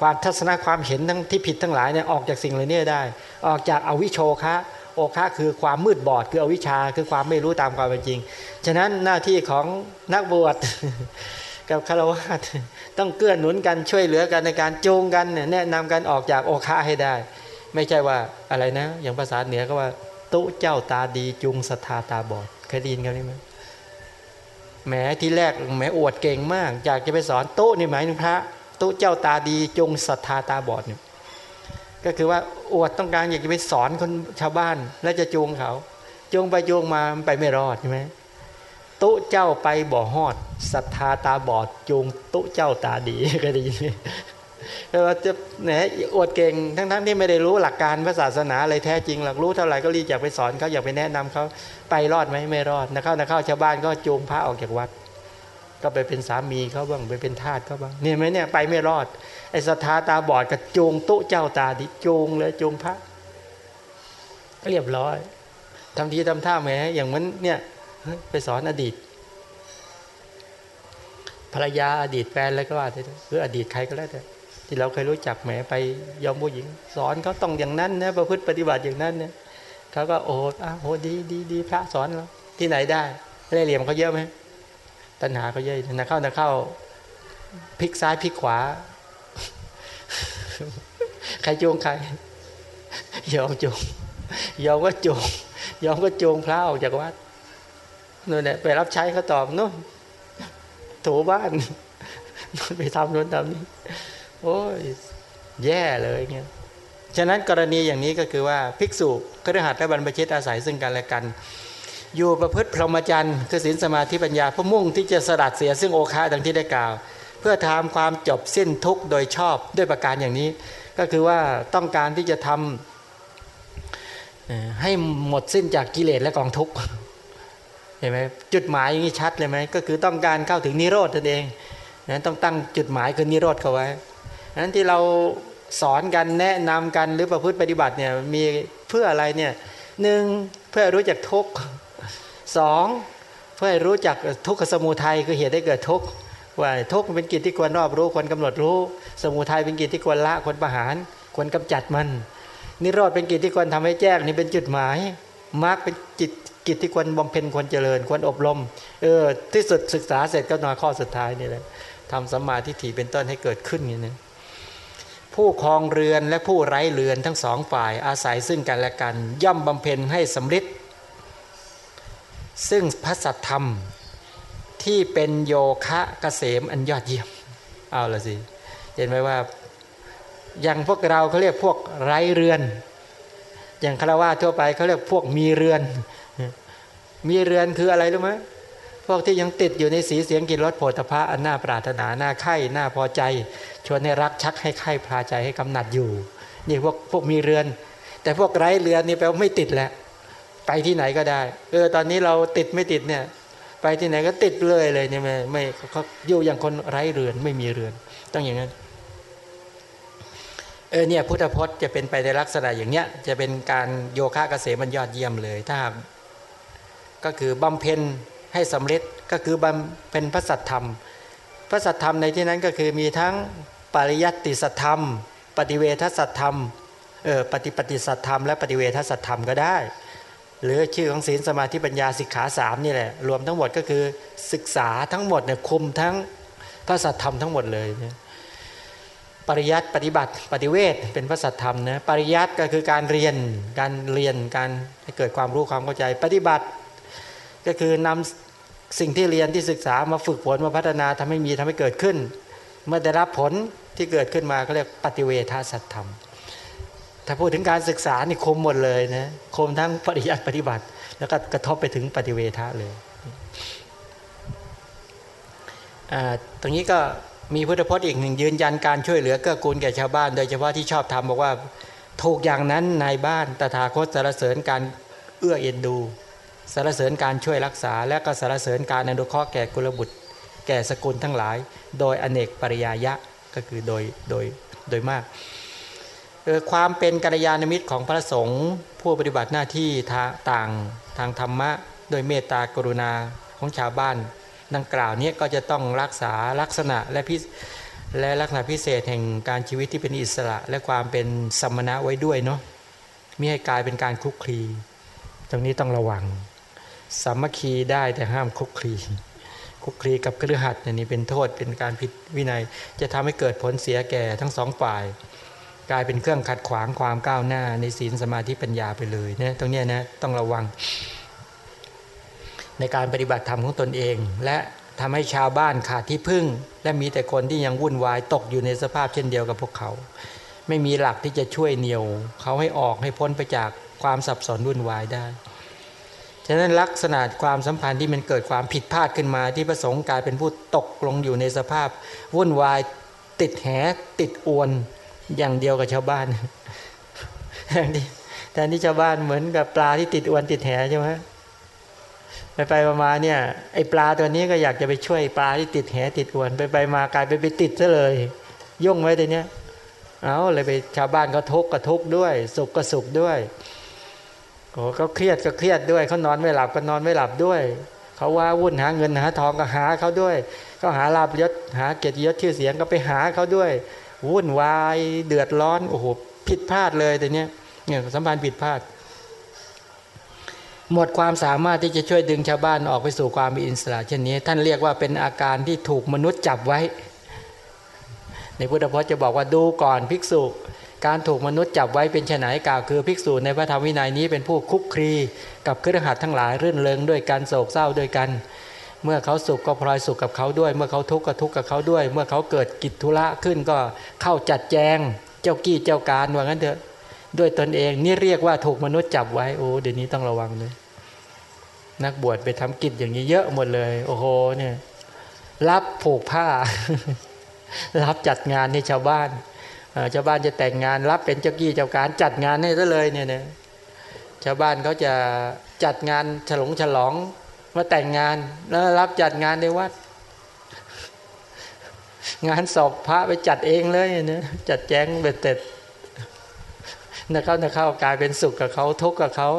ความทัศนะความเห็นทั้งที่ผิดทั้งหลายเนี่ยออกจากสิ่งเหล่านี้ได้ ออกจากอวิโชคะโอคะคือความมืดบอดคืออวิชชาคือความไม่รู้ตามความเป็นจริง ฉะนั้นหน้าที่ของนักบวชกับคารวะต้องเกื้อหนุนกันช่วยเหลือกันในการจูงกันแนะนำกันออกจากโอคะให้ได้ ไม่ใช่ว่าอะไรนะ อย่างภาษาเหนือก็ว่า ตุเจ้าตาดีจุงศรัทธาตาบอด เคยได้ยินกันไหมแหมที่แรกแหมอวดเก่งมาก อยากจะไปสอนโต๊ะนี่หมายถึงพระโต๊ะเจ้าตาดีจงศรัทธาตาบอดเนี่ยก็คือว่าอวดต้องการอยากจะไปสอนคนชาวบ้าน แล้วจะจูงเขาจูงไปจูงมาไปไม่รอดใช่ไหมตุเจ้าไปบ่อหอดศรัทธาตาบอดจูงตุเจ้าตาดีก็ได้ยิน จะแหนอวดเก่งทั้งๆที่ไม่ได้รู้หลักการพระศาสนาอะไรแท้จริงหลักรู้เท่าไหร่ก็รีบอยากไปสอนเขาอยากไปแนะนำเขาไปรอดไหมไม่รอดนะเข้านะเข้าชาวบ้านก็จูงพระออกจากวัด ก็ไปเป็นสามีเขาบ้างไปเป็นทาสเขาบ้างเนี่ยไหมเนี่ยไปไม่รอดไอ้ศรัทธาตาบอดกับจูงตุเจ้าตาดิจูงเลยจูงพระเรียบร้อยทำทีทำท่าแหมอย่างมันเนี่ยไปสอนอดีตภรรยาอดีตแฟนอะไรก็ว่าหรืออดีตใครก็แล้วแต่ ที่เราเคยรู้จักแหมไปยอมผู้หญิง สอนเขาต้องอย่างนั้นนะประพฤติปฏิบัติอย่างนั้นเนี่ยเขาก็โอ้โหดีดีดีพระสอนเราที่ไหนได้ได้เหลี่ยมเขาเยอะไหมตัณหาเขาเยอะนะเข้านะเข้าพลิกซ้ายพลิกขวา ใครจูงใครยอมจูงยอมก็จูงยอมก็จูงพระออกจากวัดนู่นเนี่ยไปรับใช้เขาตอบนู่นถูบ้านนู่นไปทำนู่นทำนี่ โอ้ยแย่เลยเงี้ยฉะนั้นกรณีอย่างนี้ก็คือว่าภิกษุครหัสและบรรพชิตอาศัยซึ่งกันและกัน อยู่ประพฤติพรหมจรรย์คือศีลสมาธิปัญญาเพื่อมุ่งที่จะสลัดเสียซึ่งโอคะดังที่ได้กล่าว เพื่อทำความจบสิ้นทุกโดยชอบด้วยประการอย่างนี้ ก็คือว่าต้องการที่จะทำให้หมดสิ้นจากกิเลสและกองทุกข์เห็นไหมจุดหมายอย่างนี้ชัดเลยไหมก็คือต้องการเข้าถึงนิโรธตนเองนั้นต้องตั้งจุดหมายคือนิโรธเข้าไว้ นั้นที่เราสอนกันแนะนำกันหรือประพฤติปฏิบัติเนี่ยมีเพื่ออะไรเนี่ยหนึ่งเพื่อรู้จักทุกสองเพื่อรู้จักทุกขสมุทัยคือเหตุให้เกิดทุกว่าทุกเป็นกิจที่ควรรอบรู้ควรกำหนดรู้ สมุทัยเป็นกิจที่ควรละควรประหารควรกำจัดมัน นิโรธเป็นกิจที่ควรทำให้แจ้งนี่เป็นจุดหมายมรรคเป็นจิตกิจที่ควรบำเพ็ญควรเจริญ ควรอบรมเออที่สุดศึกษาเสร็จก็นอนข้อสุดท้ายนี่แหละทำสัมมาทิฏฐิเป็นต้นให้เกิดขึ้นอย่างนี้ ผู้ครองเรือนและผู้ไร้เรือนทั้งสองฝ่ายอาศัยซึ่งกันและกัน ย่อมบำเพ็ญให้สำฤทธิ์ซึ่งพระสัทธรรมที่เป็นโยคะเกษมอันยอดเยี่ยม เอาละสิ เห็นไหมว่าอย่างพวกเราเขาเรียกพวกไร้เรือน อย่างคารวะทั่วไปเขาเรียกพวกมีเรือน มีเรือนคืออะไรรู้ไหม พวกที่ยังติดอยู่ในสีเสียงกินรสโผฏฐะอันน่าปรารถนาหน้าไข่หน้าพอใจ ชวนให้รักชักให้ไข่พาใจให้กำหนัดอยู่ นี่พวกพวกมีเรือน แต่พวกไร้เรือนนี่แปลว่าไม่ติดแหละ ไปที่ไหนก็ได้ เออตอนนี้เราติดไม่ติดเนี่ย ไปที่ไหนก็ติดเลยเลยเนี่ยไม่ไม่เขาอยู่อย่างคนไร้เรือนไม่มีเรือน ต้องอย่างนั้นเออเนี่ยพุทธพจน์จะเป็นไปในลักษณะอย่างเนี้ยจะเป็นการโยคะเกษมมันยอดเยี่ยมเลย ถ้าก็คือบำเพ็ญ ให้สำเร็จก็คือเป็นพระสัทธรรม พระสัทธรรมในที่นั้นก็คือมีทั้งปริยัติสัทธรรม ปฏิเวทสัทธรรมเออปฏิปฏิสัทธรรมและปฏิเวทสัทธรรมก็ได้ หรือชื่อของศีลสมาธิปัญญาสิกขาสามนี่แหละรวมทั้งหมดก็คือศึกษาทั้งหมดเนี่ยคุมทั้งพระสัทธรรมทั้งหมดเลยเนี่ยปริยัติปฏิบัติปฏิเวทเป็นพระสัทธรรมนะปริยัติก็คือการเรียนการเรียนการให้เกิดความรู้ความเข้าใจ ปฏิบัติ ก็คือนำ สิ่งที่เรียนที่ศึกษามาฝึกฝนมาพัฒนาทำให้มีทำให้เกิดขึ้น เมื่อได้รับผลที่เกิดขึ้นมาก็เรียกปฏิเวทสัตธรรม ถ้าพูดถึงการศึกษานี่คมหมดเลยนะคมทั้งปริยัติปฏิบัติ แล้วก็กระทบไปถึงปฏิเวทะเลยตรงนี้ก็มีพุทธพจน์อีกหนึ่งยืนยันการช่วยเหลือเกื้อกูลแก่ชาวบ้าน โดยเฉพาะที่ชอบทำบอกว่าถูกอย่างนั้นนายบ้านตถาคตสารเสริญการเอื้อเอ็นดู สารเสริญการช่วยรักษา และก็สารเสริญการอนุเคราะห์แก่กุลบุตร แก่สกุลทั้งหลาย โดยอเนกปริยายะก็คือโดยโดยโดยมากความเป็นกัลยาณมิตรของพระสงฆ์ผู้ปฏิบัติหน้าที่ต่างทางธรรมะ โดยเมตตากรุณาของชาวบ้าน ดังกล่าวนี้ก็จะต้องรักษาลักษณะและพิและลักษณะพิเศษแห่งการชีวิตที่เป็นอิสระ และความเป็นสมณะไว้ด้วยเนาะมิให้กลายเป็นการคุกคลี ตรงนี้ต้องระวัง สามัคคีได้แต่ห้ามคุกคลีคุกคลีกับกระหัตนี่เป็นโทษเป็นการผิดวินัย จะทำให้เกิดผลเสียแก่ทั้งสองฝ่าย กลายเป็นเครื่องขัดขวางความก้าวหน้าในศีลสมาธิปัญญาไปเลยนะตรงนี้นะต้องระวัง ในการปฏิบัติธรรมของตนเอง และทำให้ชาวบ้านขาดที่พึ่ง และมีแต่คนที่ยังวุ่นวายตกอยู่ในสภาพเช่นเดียวกับพวกเขา ไม่มีหลักที่จะช่วยเหนี่ยว เขาให้ออกให้พ้นไปจากความสับสนวุ่นวายได้ ฉะนั้นลักษณะความสัมพันธ์ที่มันเกิดความผิดพลาดขึ้นมา ที่ประสงค์กลายเป็นผู้ตกลงอยู่ในสภาพ วุ่นวายติดแหติดอวนอย่างเดียวกับชาวบ้านแทนที่แทนที่ชาวบ้านเหมือนกับปลาที่ติดอวนติดแหใช่ไหมไปไปมาเนี่ยไอปลาตัวนี้ก็อยากจะไปช่วยปลาที่ติดแหติดอวนไปไปมากลายไปไปติดซะเลย ยุ่งไว้ตัวเนี้ยเอาเลยไปชาวบ้านก็ทุกข์ก็ทุกข์ด้วย สุขก็สุขด้วย โอ้เขาเครียดก็เครียดด้วยเขานอนไม่หลับก็นอนไม่หลับด้วยเขาว่าวุ่นหาเงินหาทองก็หาเขาด้วยเขาหาลาบยศหาเกียรติยศชื่อเสียงก็ไปหาเขาด้วย วุ่นวายเดือดร้อนโอ้โหผิดพลาดเลยแต่เนี้ยเนี่ยสัมพันธ์ผิดพลาด หมดความสามารถที่จะช่วยดึงชาวบ้านออกไปสู่ความมีอิสระเช่นนี้ ท่านเรียกว่าเป็นอาการที่ถูกมนุษย์จับไว้ ในพุทธพจน์จะบอกว่าดูก่อนภิกษุ การถูกมนุษย์จับไว้เป็นไฉนกล่าวคือภิกษุในพระธรรมวินัยนี้เป็นผู้คุกครีกับเครือขัดทั้งหลายรื่นเริงด้วยการโศกเศร้าด้วยกัน เมื่อเขาสุขก็พลอยสุขกับเขาด้วย เมื่อเขาทุกข์ก็ทุกข์กับเขาด้วย เมื่อเขาเกิดกิจธุระขึ้นก็เข้าจัดแจง เจ้ากี้เจ้าการว่างั้นเถอะด้วยตนเองนี่เรียกว่าถูกมนุษย์จับไว้โอ้เดี๋ยวนี้ต้องระวังเลยนักบวชไปทำกิจอย่างนี้เยอะหมดเลย โอ้โหเนี่ยรับผูกผ้า รับจัดงานให้ชาวบ้าน ชาวบ้านจะแต่งงานรับเป็นเจ้ากี้เจ้าการจัดงานให้ซะเลยเนี่ยนะชาวบ้านเขาจะจัดงานฉลองฉลองมาแต่งงานแล้วรับจัดงานในวัด งานสอบพระไปจัดเองเลยเนี่ยจัดแจ้งเบ็ดเสร็จนะเข้านะเข้ากลายเป็นสุขกับเขาทุกข์กับเขา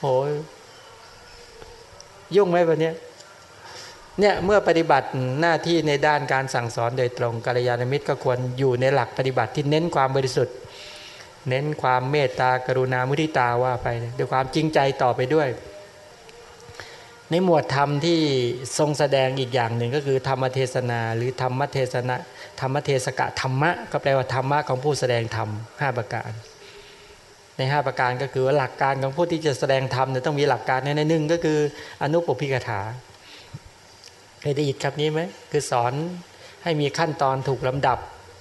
โอยยุ่งไหมแบบนี้ เนี่ยเมื่อปฏิบัติหน้าที่ในด้านการสั่งสอนโดยตรงกัลยาณมิตรก็ควรอยู่ในหลักปฏิบัติที่เน้นความบริสุทธิ์ เน้นความเมตตากรุณามุทิตาว่าไปด้วยความจริงใจต่อไปด้วย ในหมวดธรรมที่ทรงแสดงอีกอย่างหนึ่งก็คือธรรมเทศนา หรือธรรมเทศนาธรรมเทศกะธรรมะก็แปลว่าธรรมะของผู้แสดงธรรมห้าประการใน 5 ประการก็คือว่าหลักการของผู้ที่จะแสดงธรรมเนี่ยต้องมีหลักการในหนึ่งก็คืออนุปปิกถา เคยได้ยินคำนี้ไหมคือสอนให้มีขั้นตอนถูกลำดับ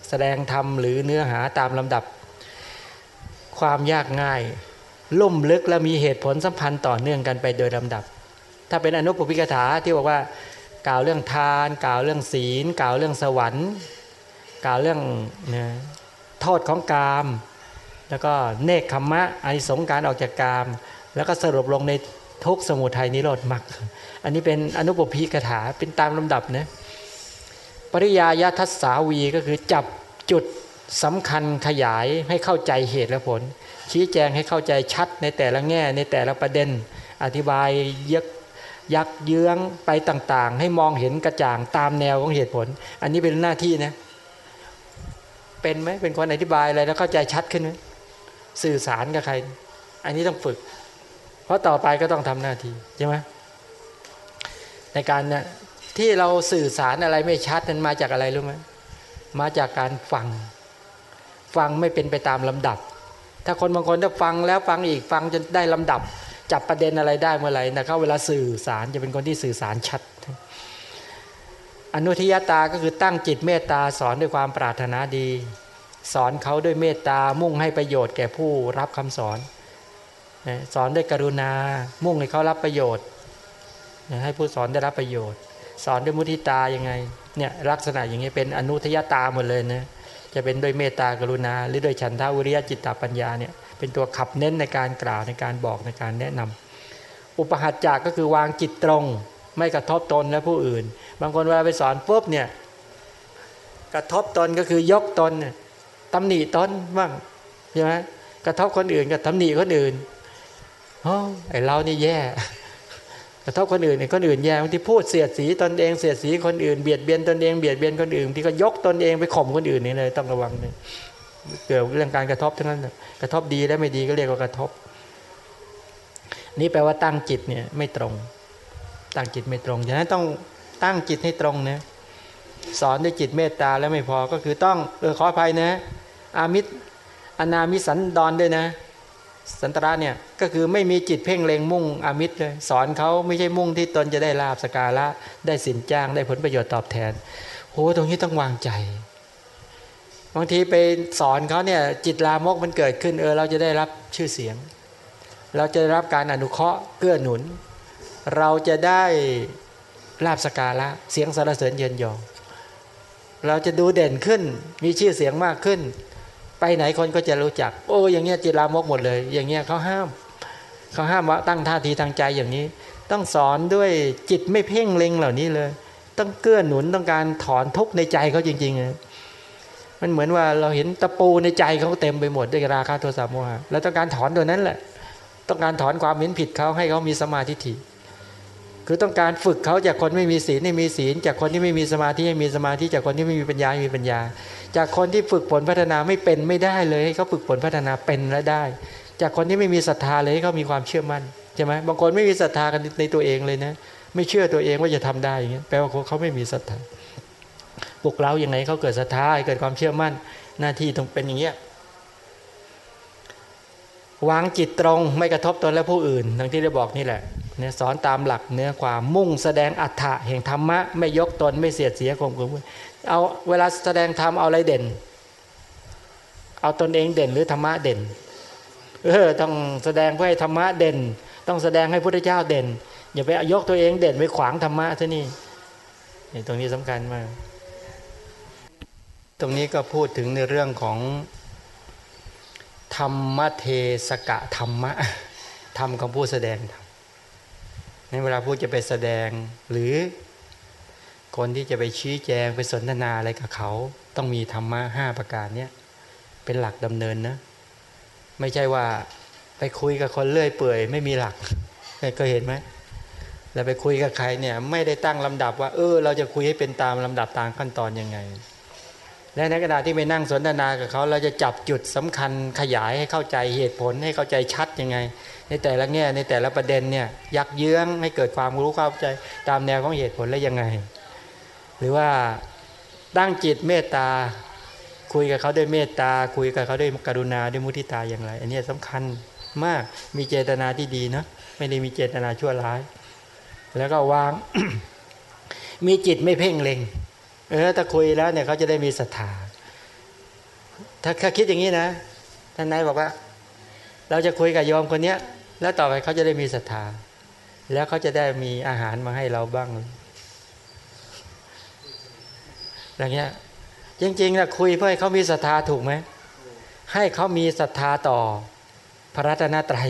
แสดงธรรมหรือเนื้อหาตามลำดับ ความยากง่าย ลุ่มลึกและมีเหตุผลสัมพันธ์ต่อเนื่องกันไปโดยลำดับ ถ้าเป็นอนุปปิกถาที่บอกว่ากล่าวเรื่องทาน กล่าวเรื่องศีล กล่าวเรื่องสวรรค์ กล่าวเรื่องโทษของกาม แล้วก็เนคขมะอนิสงการออกจากกาม แล้วก็สรุปลงในทุกสมุทัยนิโรธมรรค อันนี้เป็นอนุปพีกถาเป็นตามลำดับนะปริยายทัศสาวีก็คือจับจุดสำคัญขยายให้เข้าใจเหตุและผล ชี้แจงให้เข้าใจชัดในแต่ละแง่ในแต่ละประเด็น อธิบายยักยักเยื้องไปต่างๆ ให้มองเห็นกระจ่างตามแนวของเหตุผล อันนี้เป็นหน้าที่นะเป็นไหมเป็นคนอธิบายอะไรแล้วเข้าใจชัดขึ้นไหมสื่อสารกับใคร อันนี้ต้องฝึก เพราะต่อไปก็ต้องทำหน้าที่ใช่ไหม ในการเนี่ยที่เราสื่อสารอะไรไม่ชัดนั้นมาจากอะไรรู้ไหมมาจากการฟัง ฟังไม่เป็นไปตามลำดับ ถ้าคนบางคนถ้าฟังแล้วฟังอีกฟังจนได้ลำดับ จับประเด็นอะไรได้เมื่อไหร่นะเขาเวลาสื่อสารจะเป็นคนที่สื่อสารชัด อนุทิยตาก็คือตั้งจิตเมตตาสอนด้วยความปรารถนาดี สอนเขาด้วยเมตตามุ่งให้ประโยชน์แก่ผู้รับคำสอน สอนด้วยกรุณา มุ่งให้เขารับประโยชน์ ให้ผู้สอนได้รับประโยชน์ สอนด้วยมุทิตายังไงเนี่ยลักษณะอย่างนี้เป็นอนุทยตาหมดเลยนะจะเป็นด้วยเมตตากรุณา หรือด้วยฉันทาวิริยจิตตปัญญาเนี่ยเป็นตัวขับเน้นในการกล่าวในการบอกในการแนะนำอุปหัตจากก็คือวางจิตตรง ไม่กระทบตนและผู้อื่น บางคนเวลาไปสอนปุ๊บเนี่ยกระทบตนก็คือยกตนเนี่ยตำหนิตนบ้างใช่ไหมกระทบคนอื่นกับตำหนิคนอื่นโอ้ไอเรานี่แย่ ระทบคนอื่นเนี่ยคนอื่นแย่บางทีพูดเสียดสีตนเองเสียดสีคนอื่นเบียดเบียนตนเองเบียดเบียนคนอื่นที่ก็ยกตนเองไปข่มคนอื่นนี่เลยต้องระวังเลยเกี่ยวเรื่องการกระทบทั้งนั้นกระทบดีและไม่ดีก็เรียกว่ากระทบ นี่แปลว่าตั้งจิตเนี่ยไม่ตรง ตั้งจิตไม่ตรงฉะนั้นต้องตั้งจิตให้ตรงนะสอนด้วยจิตเมตตาแล้วไม่พอก็คือต้องเออขออภัยนะ อามิตรอนามิสันดอนด้วยนะ สันตระเนี่ยก็คือไม่มีจิตเพ่งเล็งมุ่งอมิตรเลยสอนเขาไม่ใช่มุ่งที่ตนจะได้ลาบสการะได้สินจ้างได้ผลประโยชน์ตอบแทนโหตรงนี้ต้องวางใจบางทีไปสอนเขาเนี่ยจิตลามกมันเกิดขึ้นเออเราจะได้รับชื่อเสียง เราจะได้รับการอนุเคราะห์เกื้อหนุน เราจะได้ลาบสการะเสียงสรรเสริญเยินยอเราจะดูเด่นขึ้นมีชื่อเสียงมากขึ้น ไปไหนคนก็จะรู้จัก โอ้อย่างเงี้ยจิตลามกหมดเลย อย่างเงี้ยเขาห้ามเขาห้ามว่าตั้งท่าทีทางใจอย่างนี้ ต้องสอนด้วยจิตไม่เพ่งเล็งเหล่านี้เลย ต้องเกื้อหนุนต้องการถอนทุกข์ในใจเขาจริงๆมันเหมือนว่าเราเห็นตะปูในใจเขาเต็มไปหมดด้วยราคะโทสะโมหะแล้วต้องการถอนตัวนั้นแหละ ต้องการถอนความเห็นผิดเขาให้เขามีสมาธิถิ คือต้องการฝึกเขาจากคนไม่มีศีลให้มีศีล จากคนที่ไม่มีสมาธิให้มีสมาธิจากคนที่ไม่มีปัญญาให้มีปัญญา จากคนที่ฝึกผลพัฒนาไม่เป็นไม่ได้เลยให้เขาฝึกผลพัฒนาเป็นและได้ จากคนที่ไม่มีศรัทธาเลยให้เขามีความเชื่อมั่นใช่ไหมบางคนไม่มีศรัทธากันในตัวเองเลยนะ ไม่เชื่อตัวเองว่าจะทำได้อย่างเงี้ยแปลว่าเขาไม่มีศรัทธาปลุกเร้าอย่างไงเขาเกิดศรัทธาเกิดความเชื่อมั่น หน้าที่ต้องเป็นอย่างเงี้ยวางจิตตรงไม่กระทบตนและผู้อื่นดังที่ได้บอกนี่แหละ เนี่ยสอนตามหลักเนื้อความมุ่งแสดงอัฏฐะแห่งธรรมะ ไม่ยกตนไม่เสียดเสียข่มขืนเอาเวลาแสดงธรรมเอาอะไรเด่น เอาตนเองเด่นหรือธรรมะเด่นเออต้องแสดงเพื่อให้ธรรมะเด่น ต้องแสดงให้พระเจ้าเด่น อย่าไปยกตัวเองเด่นไปขวางธรรมะท่านี่นี่ตรงนี้สำคัญมาก ตรงนี้ก็พูดถึงในเรื่องของธรรมเทสกะธรรมะธรรมของผู้แสดงธรรม ในเวลาผู้จะไปแสดง หรือคนที่จะไปชี้แจงไปสนทนาอะไรกับเขา ต้องมีธรรมะห้าประการเนี้ยเป็นหลักดำเนินนะ ไม่ใช่ว่าไปคุยกับคนเลื่อยเปื่อย ไม่มีหลักเคยเห็นไหมแล้วไปคุยกับใครเนี่ย ไม่ได้ตั้งลำดับว่า เออ เราจะคุยให้เป็นตามลำดับตามขั้นตอนยังไง และในขณะที่ไปนั่งสนทนากับเขา เราจะจับจุดสำคัญขยายให้เข้าใจเหตุผลให้เข้าใจชัดยังไง ในแต่ละแง่ในแต่ละประเด็นเนี่ยยักเยื้องให้เกิดความรู้เข้าใจตามแนวของเหตุผลแล้วยังไง หรือว่าตั้งจิตเมตตา คุยกับเขาด้วยเมตตา คุยกับเขาด้วยกรุณาด้วยมุทิตาอย่างไร อันนี้สำคัญมากมีเจตนาที่ดีเนาะไม่ได้มีเจตนาชั่วร้าย แล้วก็วาง มีจิตไม่เพ่งเล็ง เออถ้าคุยแล้วเนี่ยเขาจะได้มีศรัทธาถ้าคิดอย่างนี้นะท่านนายบอกว่า เราจะคุยกับโยมคนเนี้ย แล้วต่อไปเขาจะได้มีศรัทธา แล้วเขาจะได้มีอาหารมาให้เราบ้างอย่างเงี้ยจริงๆนะคุยเพื่อให้เขามีศรัทธาถูกไหมให้เขามีศรัทธาต่อพระรัตนตรัย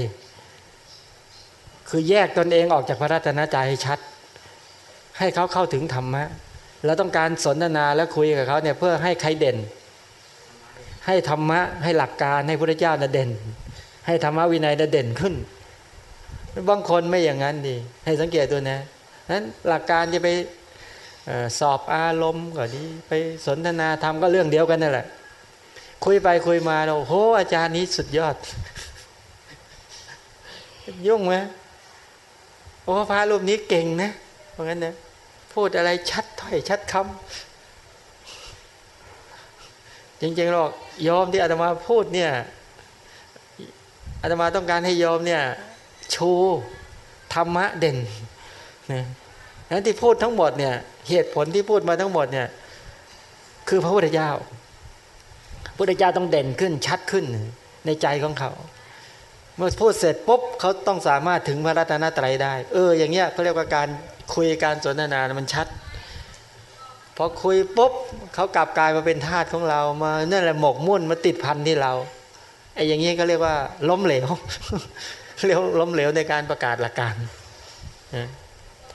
คือแยกตนเองออกจากพระรัตนตรัยให้ชัด ให้เขาเข้าถึงธรรมะเราต้องการสนทนาและคุยกับเขาเนี่ยเพื่อให้ใครเด่น ให้ธรรมะให้หลักการให้พระเจ้าน่ะเด่น ให้ธรรมวินัยเด่นขึ้น บางคนไม่อย่างนั้นดี ให้สังเกตตัวนะนั้นหลักการจะไปสอบอารมณ์ก็ดี ไปสนทนาธรรมก็เรื่องเดียวกันนั่นแหละ คุยไปคุยมาเราโหอาจารย์นี้สุดยอด ยุ่งไหมโอ้พระรูปนี้เก่งนะเพราะงั้นนะพูดอะไรชัดถ้อยชัดคำจริงๆหรอกยอมที่อาตมาพูดเนี่ยอาตมาต้องการให้ยอมเนี่ย ชูธรรมะเด่นนะนั้นที่พูดทั้งหมดเนี่ยเหตุผลที่พูดมาทั้งหมดเนี่ยคือพระพุทธเจ้าพระพุทธเจ้าต้องเด่นขึ้นชัดขึ้นในใจของเขา เมื่อพูดเสร็จปุ๊บเขาต้องสามารถถึงพระรัตนตรัยได้ เอออย่างเงี้ยเขาเรียกว่าการคุยการสนทนามันชัดพอคุยปุ๊บเขากลับกลายมาเป็นทาสของเรามานั่นแหละหมกมุ่นมาติดพันที่เราไอ้อย่างนี้ยก็เรียกว่าล้มเหลว เรียกล้มเหลวในการประกาศหลักการ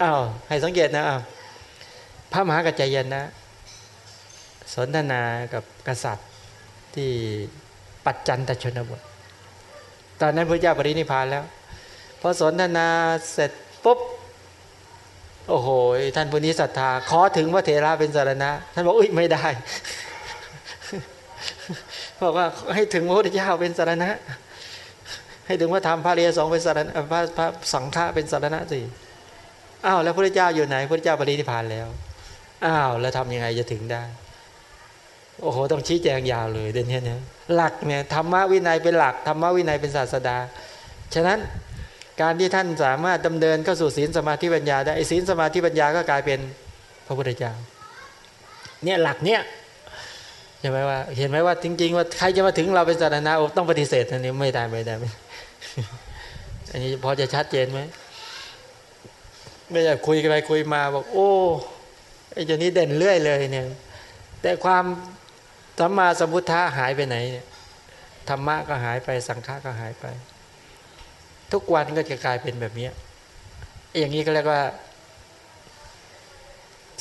อ้าวให้สังเกตนะอ้าวพระมหากัจจยนะ สนทนากับกษัตริย์ที่ปัจจันตชนบท ตอนนั้นพระเจ้าปรินิพานแล้วพอสนทนาเสร็จปุ๊บโอ้โห ท่านผู้นี้ศรัทธา ขอถึงพระเถระเป็นสารณะ ท่านบอกอุ้ยไม่ได้ บอกว่าให้ถึงพระพุทธเจ้าเป็นสารณะ ให้ถึงพระธรรมพระเรียสองเป็นสารณะพระพระสังฆะเป็นสารณะสิอ้าวแล้วพระเจ้าอยู่ไหนพระเจ้าปรินิพานแล้วอ้าวแล้วทำยังไงจะถึงได้ โอ้โหต้องชี้แจงยาวเลยเด่นนี้เนะหลักเนี่ยธรรมะวินัยเป็นหลักธรรมะวินัยเป็นศาสดา ฉะนั้นการที่ท่านสามารถดำเนินเข้าสู่ศีลสมาธิปัญญาได้ศีลสมาธิปัญญาก็กลายเป็นพระพุทธเจ้าเนี่ยหลักเนี่ยเห็นไหมว่า เห็นไหมว่าจริงๆว่าใครจะมาถึงเราเป็นสารณะต้องปฏิเสธอันนี้ไม่ได้ไม่ได้ อันนี้พอจะชัดเจนไหมไม่อยากคุยกันไปคุยมาบอกโอ้ไอ้เจ้านี้เด่นเรื่อยเลยเนี่ย แต่ความสัมมาสัมพุทธะหายไปไหนเนี่ยธรรมะก็หายไปสังฆะก็หายไป ทุกวันก็จะกลายเป็นแบบนี้อย่างนี้ก็เรียกว่า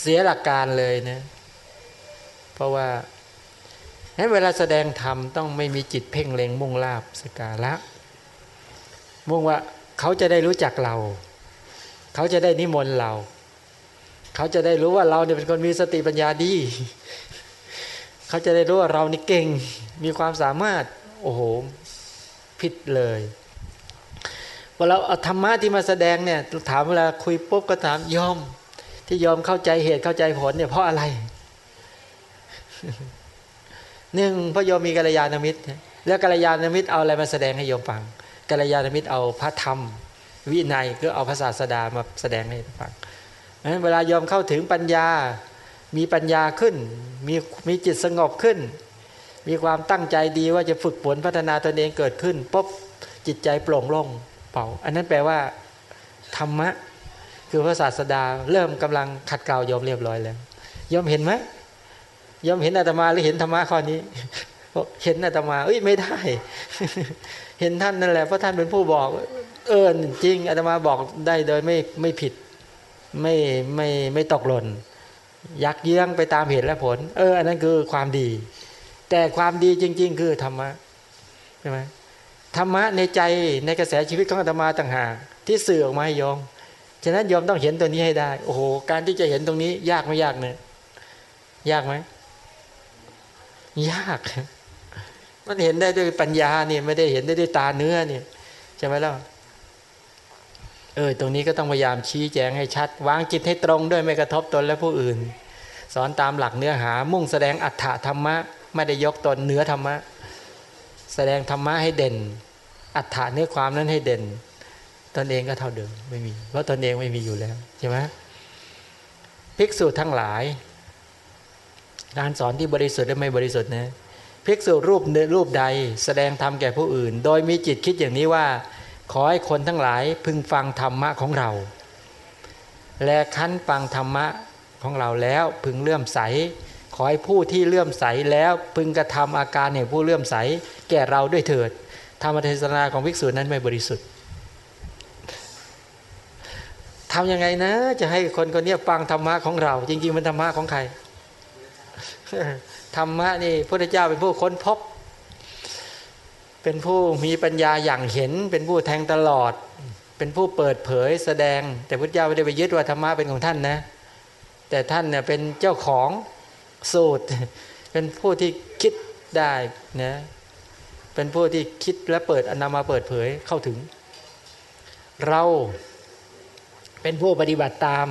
เสียหลักการเลยนะเพราะว่าให้เวลาแสดงธรรมต้องไม่มีจิตเพ่งเล็งมุ่งลาบสการะ มุ่งว่าเขาจะได้รู้จักเรา เขาจะได้นิมนต์เรา เขาจะได้รู้ว่าเราเนี่ยเป็นคนมีสติปัญญาดี เขาจะได้รู้ว่าเรานี่เก่ง มีความสามารถ โอ้โห ผิดเลยพอเราเอาธรรมะที่มาแสดงเนี่ยถามเวลาคุยปุ๊บก็ถามยอม ที่ยอมเข้าใจเหตุเข้าใจผลเนี่ยเพราะอะไรหนึ่งพระโยมมีกัลยาณมิตร แล้วกัลยาณมิตรเอาอะไรมาแสดงให้โยมฟัง กัลยาณมิตรเอาพระธรรม วินัยก็เอาภาษาสดามาแสดงให้ฟังนั้นเวลายอมเข้าถึงปัญญา มีปัญญาขึ้น มีมีจิตสงบขึ้น มีความตั้งใจดีว่าจะฝึกฝนพัฒนาตนเองเกิดขึ้นปุ๊บจิตใจโปร่งโล่งเป่า อันนั้นแปลว่า ธรรมะ คือพระศาสดาเริ่มกำลังขัดเกลายอมเรียบร้อยแล้วยอมเห็นไหมยอมเห็นอาตมาหรือเห็นธรรมะข้อนี้เห็นอาตมาเอ้ยไม่ได้ เห็นท่านนั่นแหละเพราะท่านเป็นผู้บอก เออจริงอาตมาบอกได้โดยไม่ไม่ผิด ไม่ไม่ไม่ตกหล่น ยักเยื้องไปตามเหตุและผล เอออันนั้นคือความดี แต่ความดีจริง ๆ คือธรรมะใช่ไหมธรรมะในใจในกระแสชีวิตของอาตมาต่างหากที่สื่อออกมาให้ยอมฉะนั้นยอมต้องเห็นตัวนี้ให้ได้ โอ้โห การที่จะเห็นตรงนี้ ยากไม่ยากเนี่ย ยากไหม ยาก มันเห็นได้ด้วยปัญญาเนี่ยไม่ได้เห็นได้ด้วยตาเนื้อเนี่ยใช่ไหมล่ะเออตรงนี้ก็ต้องพยายามชี้แจงให้ชัด วางจิตให้ตรงด้วยไม่กระทบตนและผู้อื่น สอนตามหลักเนื้อหา มุ่งแสดงอัฏฐธรรมะ ไม่ได้ยกตนเนื้อธรรมะ แสดงธรรมะให้เด่น อัฏฐเนื้อความนั้นให้เด่น ตนเองก็เท่าเดิมไม่มี เพราะตนเองไม่มีอยู่แล้วใช่ไหมภิกษุทั้งหลายการสอนที่บริสุทธิ์และไม่บริสุทธิ์นะ ภิกษุรูปรูปใดแสดงธรรมแก่ผู้อื่น โดยมีจิตคิดอย่างนี้ว่า ขอให้คนทั้งหลายพึงฟังธรรมะของเรา และคั้นฟังธรรมะของเราแล้วพึงเลื่อมใส ขอให้ผู้ที่เลื่อมใสแล้วพึงกระทำอาการแห่งผู้เลื่อมใสแก่เราด้วยเถิด ธรรมเทศนาของภิกษุนั้นไม่บริสุทธิ์ทำยังไงนะ จะให้คนคนนี้ฟังธรรมะของเรา จริง ๆ มันธรรมะของใคร ธรรมะนี่พระเจ้าเป็นผู้ค้นพบ เป็นผู้มีปัญญาอย่างเห็น เป็นผู้แทงตลอด เป็นผู้เปิดเผยแสดง แต่พระเจ้าไม่ได้ไปยึดว่าธรรมะเป็นของท่านนะ แต่ท่านเนี่ยเป็นเจ้าของสูตร เป็นผู้ที่คิดได้นะเป็นผู้ที่คิดและเปิดอนามาเปิดเผยเข้าถึง เราเป็นผู้ปฏิบัติตาม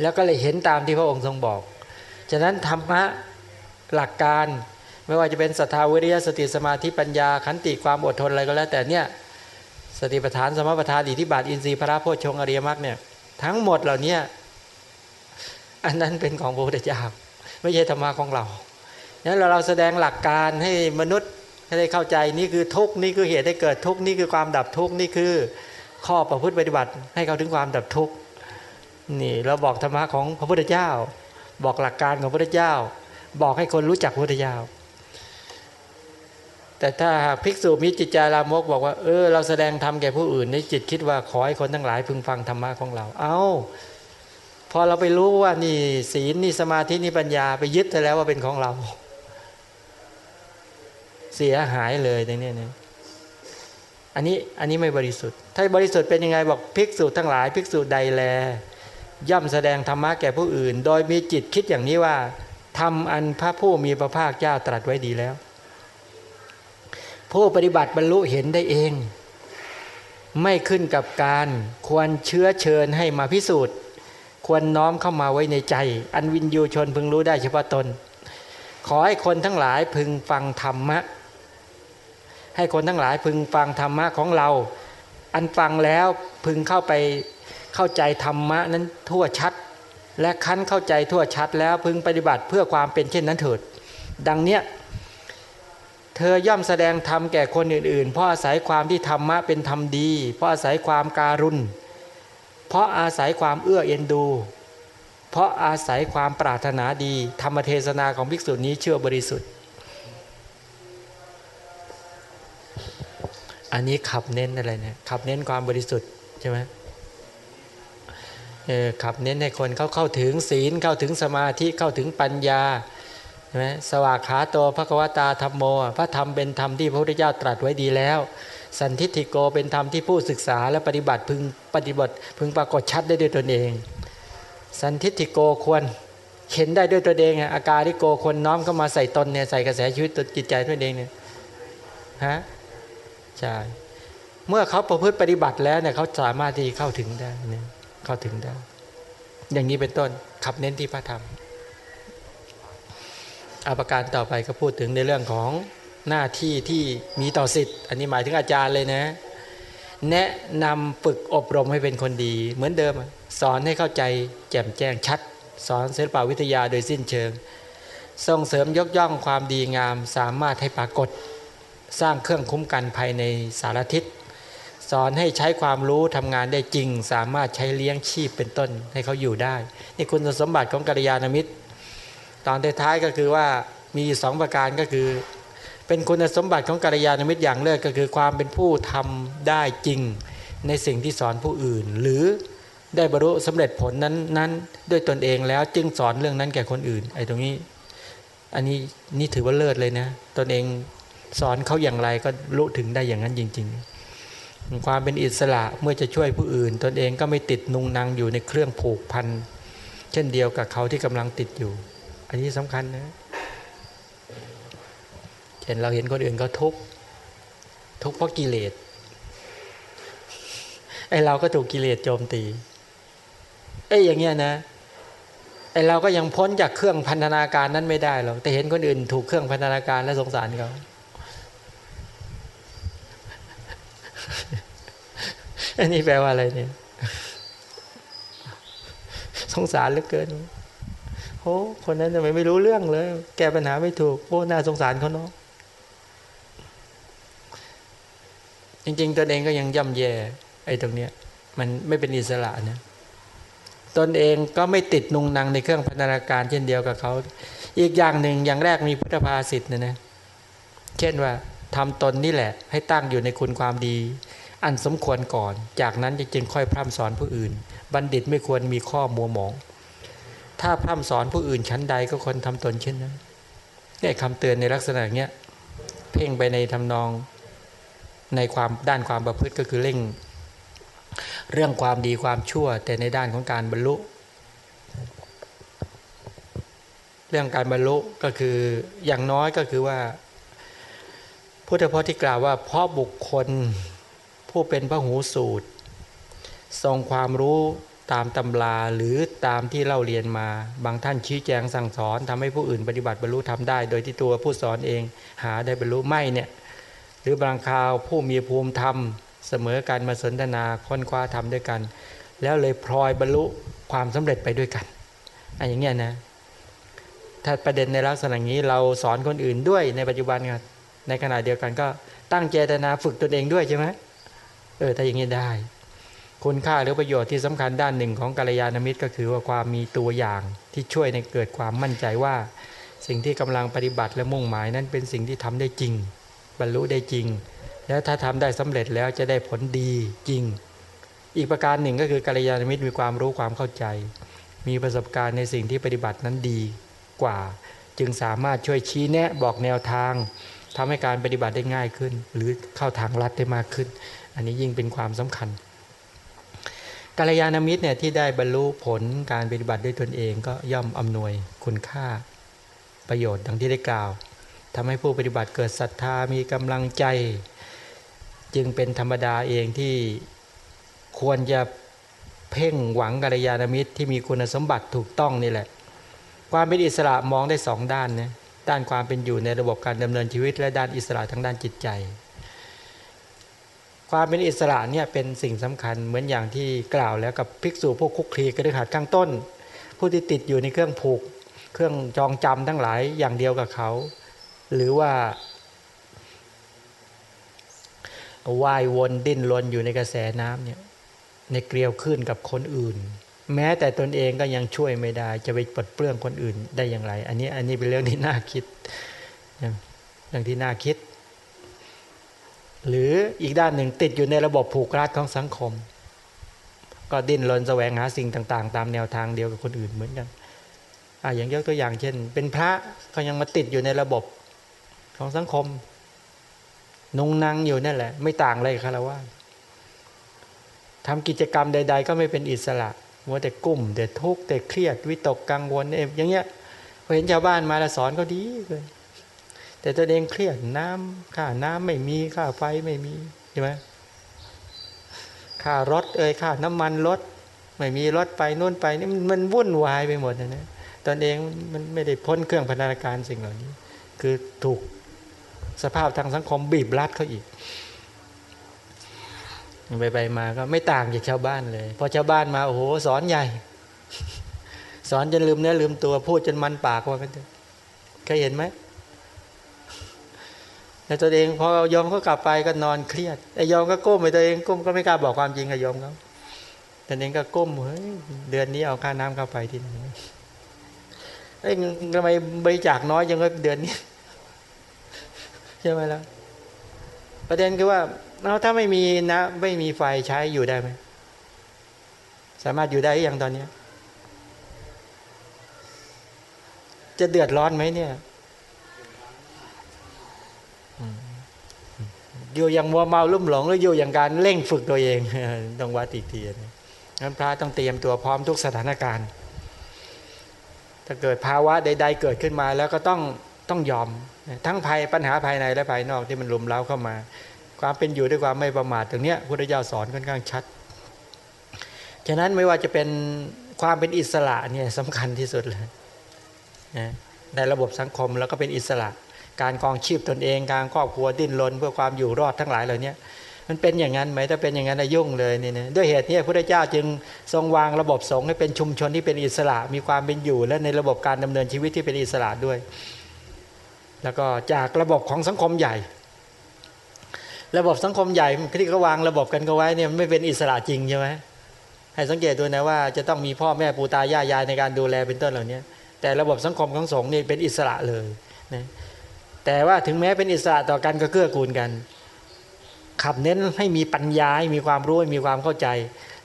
แล้วก็เลยเห็นตามที่พระองค์ทรงบอก ฉะนั้นธรรมะ หลักการ ไม่ว่าจะเป็นศรัทธาวิริยะสติสมาธิปัญญาขันติความอดทนอะไรก็แล้วแต่เนี่ยสติปัฏฐานสมปัฏฐานอิทธิบาทอินทรีย์พระโพชฌงอริยมรรคเนี่ยทั้งหมดเหล่านี้อันนั้นเป็นของพระพุทธเจ้าไม่ใช่ธรรมะของเรานั้นเราเราแสดงหลักการให้มนุษย์ให้ได้เข้าใจนี่คือทุกนี่คือเหตุให้เกิดทุกนี่คือความดับทุกนี่คือข้อประพฤติปฏิบัติให้เขาถึงความดับทุกนี่เราบอกธรรมะของพระพุทธเจ้า บอกหลักการของพระพุทธเจ้า บอกให้คนรู้จักพุทธเจ้าแต่ถ้าหากภิกษุมีจิตใจลามกบอกว่าเออเราแสดงธรรมแก่ผู้อื่นในจิตคิดว่าขอให้คนทั้งหลายพึงฟังธรรมะของเรา เอา้า พอเราไปรู้ว่านี่ศีลนี่สมาธินี่ปัญญาไปยึดไปแล้วว่าเป็นของเรา เสียหายเลยในนี้นี่ยอันนี้อันนี้ไม่บริสุทธิ์ ถ้าบริสุทธิ์เป็นยังไงบอกภิกษุทั้งหลายภิกษุใดแล ย่อมแสดงธรรมะแก่ผู้อื่น โดยมีจิตคิดอย่างนี้ว่า ทำอันพระผู้มีพระภาคเจ้าตรัสไว้ดีแล้ว ผู้ปฏิบัติบรรลุเห็นได้เอง ไม่ขึ้นกับการควรเชื้อเชิญให้มาพิสูจน์ ควรน้อมเข้ามาไว้ในใจ อันวินยูชนพึงรู้ได้เฉพาะตน ขอให้คนทั้งหลายพึงฟังธรรมะ ให้คนทั้งหลายพึงฟังธรรมะของเรา อันฟังแล้วพึงเข้าไปเข้าใจธรรมะนั้นทั่วชัด และคั้นเข้าใจทั่วชัดแล้วพึงปฏิบัติเพื่อความเป็นเช่นนั้นเถิด ดังเนี้ยเธอย่อมแสดงธรรมแก่คนอื่นๆ เพราะอาศัยความที่ธรรมะเป็นธรรมดี เพราะอาศัยความการุณ เพราะอาศัยความเอื้อเอ็นดู เพราะอาศัยความปรารถนาดี ธรรมเทศนาของภิกษุนี้เชื่อบริสุทธิ์ อันนี้ขับเน้นอะไรเนี่ยขับเน้นความบริสุทธิ์ใช่ไหม เออขับเน้นให้คนเขาเข้าถึงศีลเข้าถึงสมาธิเข้าถึงปัญญาใช่ไหมสวากขาโตพระกวตาธรรมโม พระธรรมเป็นธรรมที่พระพุทธเจ้าตรัสไว้ดีแล้ว สันทิฏฐิโกเป็นธรรมที่ผู้ศึกษาและปฏิบัติพึงปฏิบัติพึงปรากฏชัดได้ด้วยตนเอง สันทิฏฐิโกควรเห็นได้ด้วยตนเองอาการที่โกควรน้อมเข้ามาใส่ตนเนี่ยใส่กระแสชีวิตตจิตใจตัวเองเนี่ยฮะใช่เมื่อเขาประพฤติปฏิบัติแล้วเนี่ยเขาสามารถที่เข้าถึงได้เนี่ย เข้าถึงได้ อย่างนี้เป็นต้นขับเน้นที่พระธรรมอาประการต่อไปก็พูดถึงในเรื่องของหน้าที่ที่มีต่อสิทธิ์ อันนี้หมายถึงอาจารย์เลยนะ แนะนำฝึกอบรมให้เป็นคนดี เหมือนเดิม สอนให้เข้าใจแจ่มแจ้งชัด สอนศิลปวิทยาโดยสิ้นเชิง ส่งเสริมยกย่องความดีงาม สามารถให้ปรากฏ สร้างเครื่องคุ้มกันภายในสารทิศ สอนให้ใช้ความรู้ทำงานได้จริง สามารถใช้เลี้ยงชีพเป็นต้นให้เขาอยู่ได้ นี่คุณสมบัติของกัลยาณมิตร ตอนท้ายก็คือว่ามีสองประการก็คือ เป็นคุณสมบัติของกัลยาณมิตรอย่างเลิศก็คือความเป็นผู้ทำได้จริง ในสิ่งที่สอนผู้อื่น หรือได้บรรลุสำเร็จผลนั้นนั้นด้วยตนเองแล้วจึงสอนเรื่องนั้นแก่คนอื่นไอ้ตรงนี้ อันนี้นี่ถือว่าเลิศเลยนะตนเองสอนเขาอย่างไรก็รู้ถึงได้อย่างนั้นจริง ๆ ความเป็นอิสระเมื่อจะช่วยผู้อื่น ตนเองก็ไม่ติดนุงนางอยู่ในเครื่องผูกพันเช่นเดียวกับเขาที่กำลังติดอยู่ อันนี้สำคัญนะเห็นเราเห็นคนอื่นก็ทุกทุกเพราะกิเลสไอเราก็ถูกกิเลสโจมตีไอ้อย่างเงี้ยนะไอเราก็ยังพ้นจากเครื่องพันธนาการนั้นไม่ได้หรอกแต่เห็นคนอื่นถูกเครื่องพันธนาการและสงสารเขา อันนี้แปลว่าอะไรเนี่ย สงสารเหลือเกินโอ้คนนั้นทำไมไม่รู้เรื่องเลย แก้ปัญหาไม่ถูกโอ้น่าสงสารเขาเนาะจริงๆตนเองก็ยังย่ำแย่ไอ้ตรงเนี้ย มันไม่เป็นอิสระนะตนเองก็ไม่ติดนุงนางในเครื่องพัฒนาการเช่นเดียวกับเขา อีกอย่างหนึ่งอย่างแรกมีพุทธภาษิตนะนะ เช่นว่า ทำตนนี่แหละ ให้ตั้งอยู่ในคุณความดี อันสมควรก่อน จากนั้นจึงค่อยพร่ำสอนผู้อื่น บัณฑิตไม่ควรมีข้อมัวหมอง ถ้าพร่ำสอนผู้อื่นชั้นใดก็คนทำตนเช่นนั้นนี่คำเตือนในลักษณะเนี้ยเพ่งไปในทำนองในความด้านความประพฤติก็คือเร่ง เรื่องความดีความชั่ว แต่ในด้านของการบรรลุ เรื่องการบรรลุก็คืออย่างน้อยก็คือว่า พุทธพจน์ที่กล่าวว่า เพราะบุคคลผู้เป็นพระหูสูตร ทรงความรู้ตามตำราหรือตามที่เล่าเรียนมา บางท่านชี้แจงสั่งสอนทำให้ผู้อื่นปฏิบัติบรรลุทำได้ โดยที่ตัวผู้สอนเองหาได้บรรลุไม่เนี่ยหรือบางคราวผู้มีภูมิธรรม เสมอกันมาสนทนาค้นคว้าทำด้วยกัน แล้วเลยพลอยบรรลุความสำเร็จไปด้วยกันอันอย่างเงี้ยนะถ้าประเด็นในลักษณะนี้เราสอนคนอื่นด้วยในปัจจุบันกัน ในขณะเดียวกันก็ตั้งเจตนาฝึกตนเองด้วยใช่ไหมเออถ้าอย่างนี้ได้ คุณค่าหรือประโยชน์ที่สำคัญด้านหนึ่งของกัลยาณมิตรก็คือว่าความมีตัวอย่างที่ช่วยในเกิดความมั่นใจว่า สิ่งที่กำลังปฏิบัติและมุ่งหมายนั้นเป็นสิ่งที่ทำได้จริง บรรลุได้จริง แล้วถ้าทำได้สำเร็จแล้วจะได้ผลดีจริง อีกประการหนึ่งก็คือกัลยาณมิตรมีความรู้ความเข้าใจ มีประสบการณ์ในสิ่งที่ปฏิบัตินั้นดีกว่า จึงสามารถช่วยชี้แนะบอกแนวทาง ทำให้การปฏิบัติได้ง่ายขึ้น หรือเข้าทางลัดได้มากขึ้น อันนี้ยิ่งเป็นความสำคัญกัลยาณมิตรเนี่ยที่ได้บรรลุผลการปฏิบัติด้วยตนเองก็ย่อมอำนวยคุณค่าประโยชน์ดังที่ได้กล่าวทำให้ผู้ปฏิบัติเกิดศรัทธามีกำลังใจ จึงเป็นธรรมดาเองที่ควรจะเพ่งหวังกัลยาณมิตรที่มีคุณสมบัติถูกต้องนี่แหละ ความเป็นอิสระมองได้สองด้านนะ ด้านความเป็นอยู่ในระบบการดำเนินชีวิต และด้านอิสระทางด้านจิตใจ ความเป็นอิสระเนี่ยเป็นสิ่งสำคัญเหมือนอย่างที่กล่าวแล้วกับภิกษุพวกคุกคลีกระดึขัดข้างต้น ผู้ที่ติดอยู่ในเครื่องผูก เครื่องจองจำทั้งหลายอย่างเดียวกับเขา หรือว่าว่ายวนดิ้นรนอยู่ในกระแสน้ำเนี่ยในเกลียวขึ้นกับคนอื่น แม้แต่ตนเองก็ยังช่วยไม่ได้ จะไปปลดเปลื้องคนอื่นได้อย่างไร อันนี้อันนี้เป็นเรื่องที่น่าคิดเรื่องที่น่าคิด หรืออีกด้านหนึ่งติดอยู่ในระบบผูกรัดของสังคม ก็ดิ้นรนแสวงหาสิ่งต่าง ๆ ตามแนวทางเดียวกับคนอื่นเหมือนกันอ่าอย่างยกตัวอย่างเช่น เป็นพระก็ยังมาติดอยู่ในระบบของสังคมนงนังอยู่นั่นแหละ ไม่ต่างอะไรกับคารวะทำกิจกรรมใด ๆ ก็ไม่เป็นอิสระ มัวแต่กุ้มแต่ทุกข์แต่เครียดวิตกกังวลเองอย่างเงี้ยพอเห็นชาวบ้านมาแล้วสอนก็ดีเลยแต่ตัวเองเครียดน้ำค่าน้ำไม่มีค่าไฟไม่มีใช่ไหมค่ารถเอ่ยค่าน้ำมันรถไม่มีรถไปนู่นไปนี่มันวุ่นวายไปหมดนะตนเองมันไม่ได้พ้นเครื่องพันาการสิ่งเหล่านี้ คือถูกสภาพทางสังคมบีบรัดเขาอีก ไปไปมาก็ไม่ต่างจากชาวบ้านเลย พอชาวบ้านมาโอ้โหสอนใหญ่ สอนจนลืมเนื้อลืมตัวพูดจนมันปากว่ากันเคยเห็นไหมแต่ตัวเองพอยอมเขากลับไปก็นอนเครียดไอ้ยอมก็ก้มไปตัวเองก้มก็ไม่กล้าบอกความจริงกับยอมเขาตัวเองก็ก้มเฮ้ยเดือนนี้เอาค่าน้ำเข้าไปที่ไหนไอ้ทำไมบริจาคน้อยยังไงเดือนนี้ใช่ไหมล่ะประเด็นคือว่า เราถ้าไม่มีนะไม่มีไฟใช้อยู่ได้ไหมสามารถอยู่ได้อย่างตอนนี้ จะเดือดร้อนไหมเนี่ยอยู่อย่างมัวเมาลุ่มหลงหรืออยู่อย่างการเร่งฝึกตัวเองต้องวัดอีกทีนั้นพระต้องเตรียมตัวพร้อมทุกสถานการณ์ ถ้าเกิดภาวะใด ๆ เกิดขึ้นมาแล้วก็ต้องต้องยอม ทั้งภัยปัญหาภายในและภายนอกที่มันลุมเล้าเข้ามา ความเป็นอยู่ด้วยความไม่ประมาทตรงนี้พุทธเจ้าสอนค่อนข้างชัด ฉะนั้นไม่ว่าจะเป็นความเป็นอิสระเนี่ยสำคัญที่สุดเลยในระบบสังคมแล้วก็เป็นอิสระ การกองชีพตนเอง การครอบครัวดิ้นรนเพื่อความอยู่รอดทั้งหลายเหล่านี้มันเป็นอย่างนั้นไหมถ้าเป็นอย่างนั้นยุ่งเลยนี่นะด้วยเหตุนี้พระเจ้าจึงทรงวางระบบสงฆ์ให้เป็นชุมชนที่เป็นอิสระ มีความเป็นอยู่ และในระบบการดำเนินชีวิตที่เป็นอิสระด้วย แล้วก็จากระบบของสังคมใหญ่ ระบบสังคมใหญ่ที่เขาวางระบบกันก็ไว้เนี่ยไม่เป็นอิสระจริงใช่ไหมให้สังเกตดูนะว่าจะต้องมีพ่อแม่ปู่ตายายายในการดูแลเป็นต้นเหล่านี้แต่ระบบสังคมของสงฆ์นี่เป็นอิสระเลยนะแต่ว่าถึงแม้เป็นอิสระต่อกันก็เกื้อกูลกัน ขับเน้นให้มีปัญญาให้มีความรู้ให้มีความเข้าใจ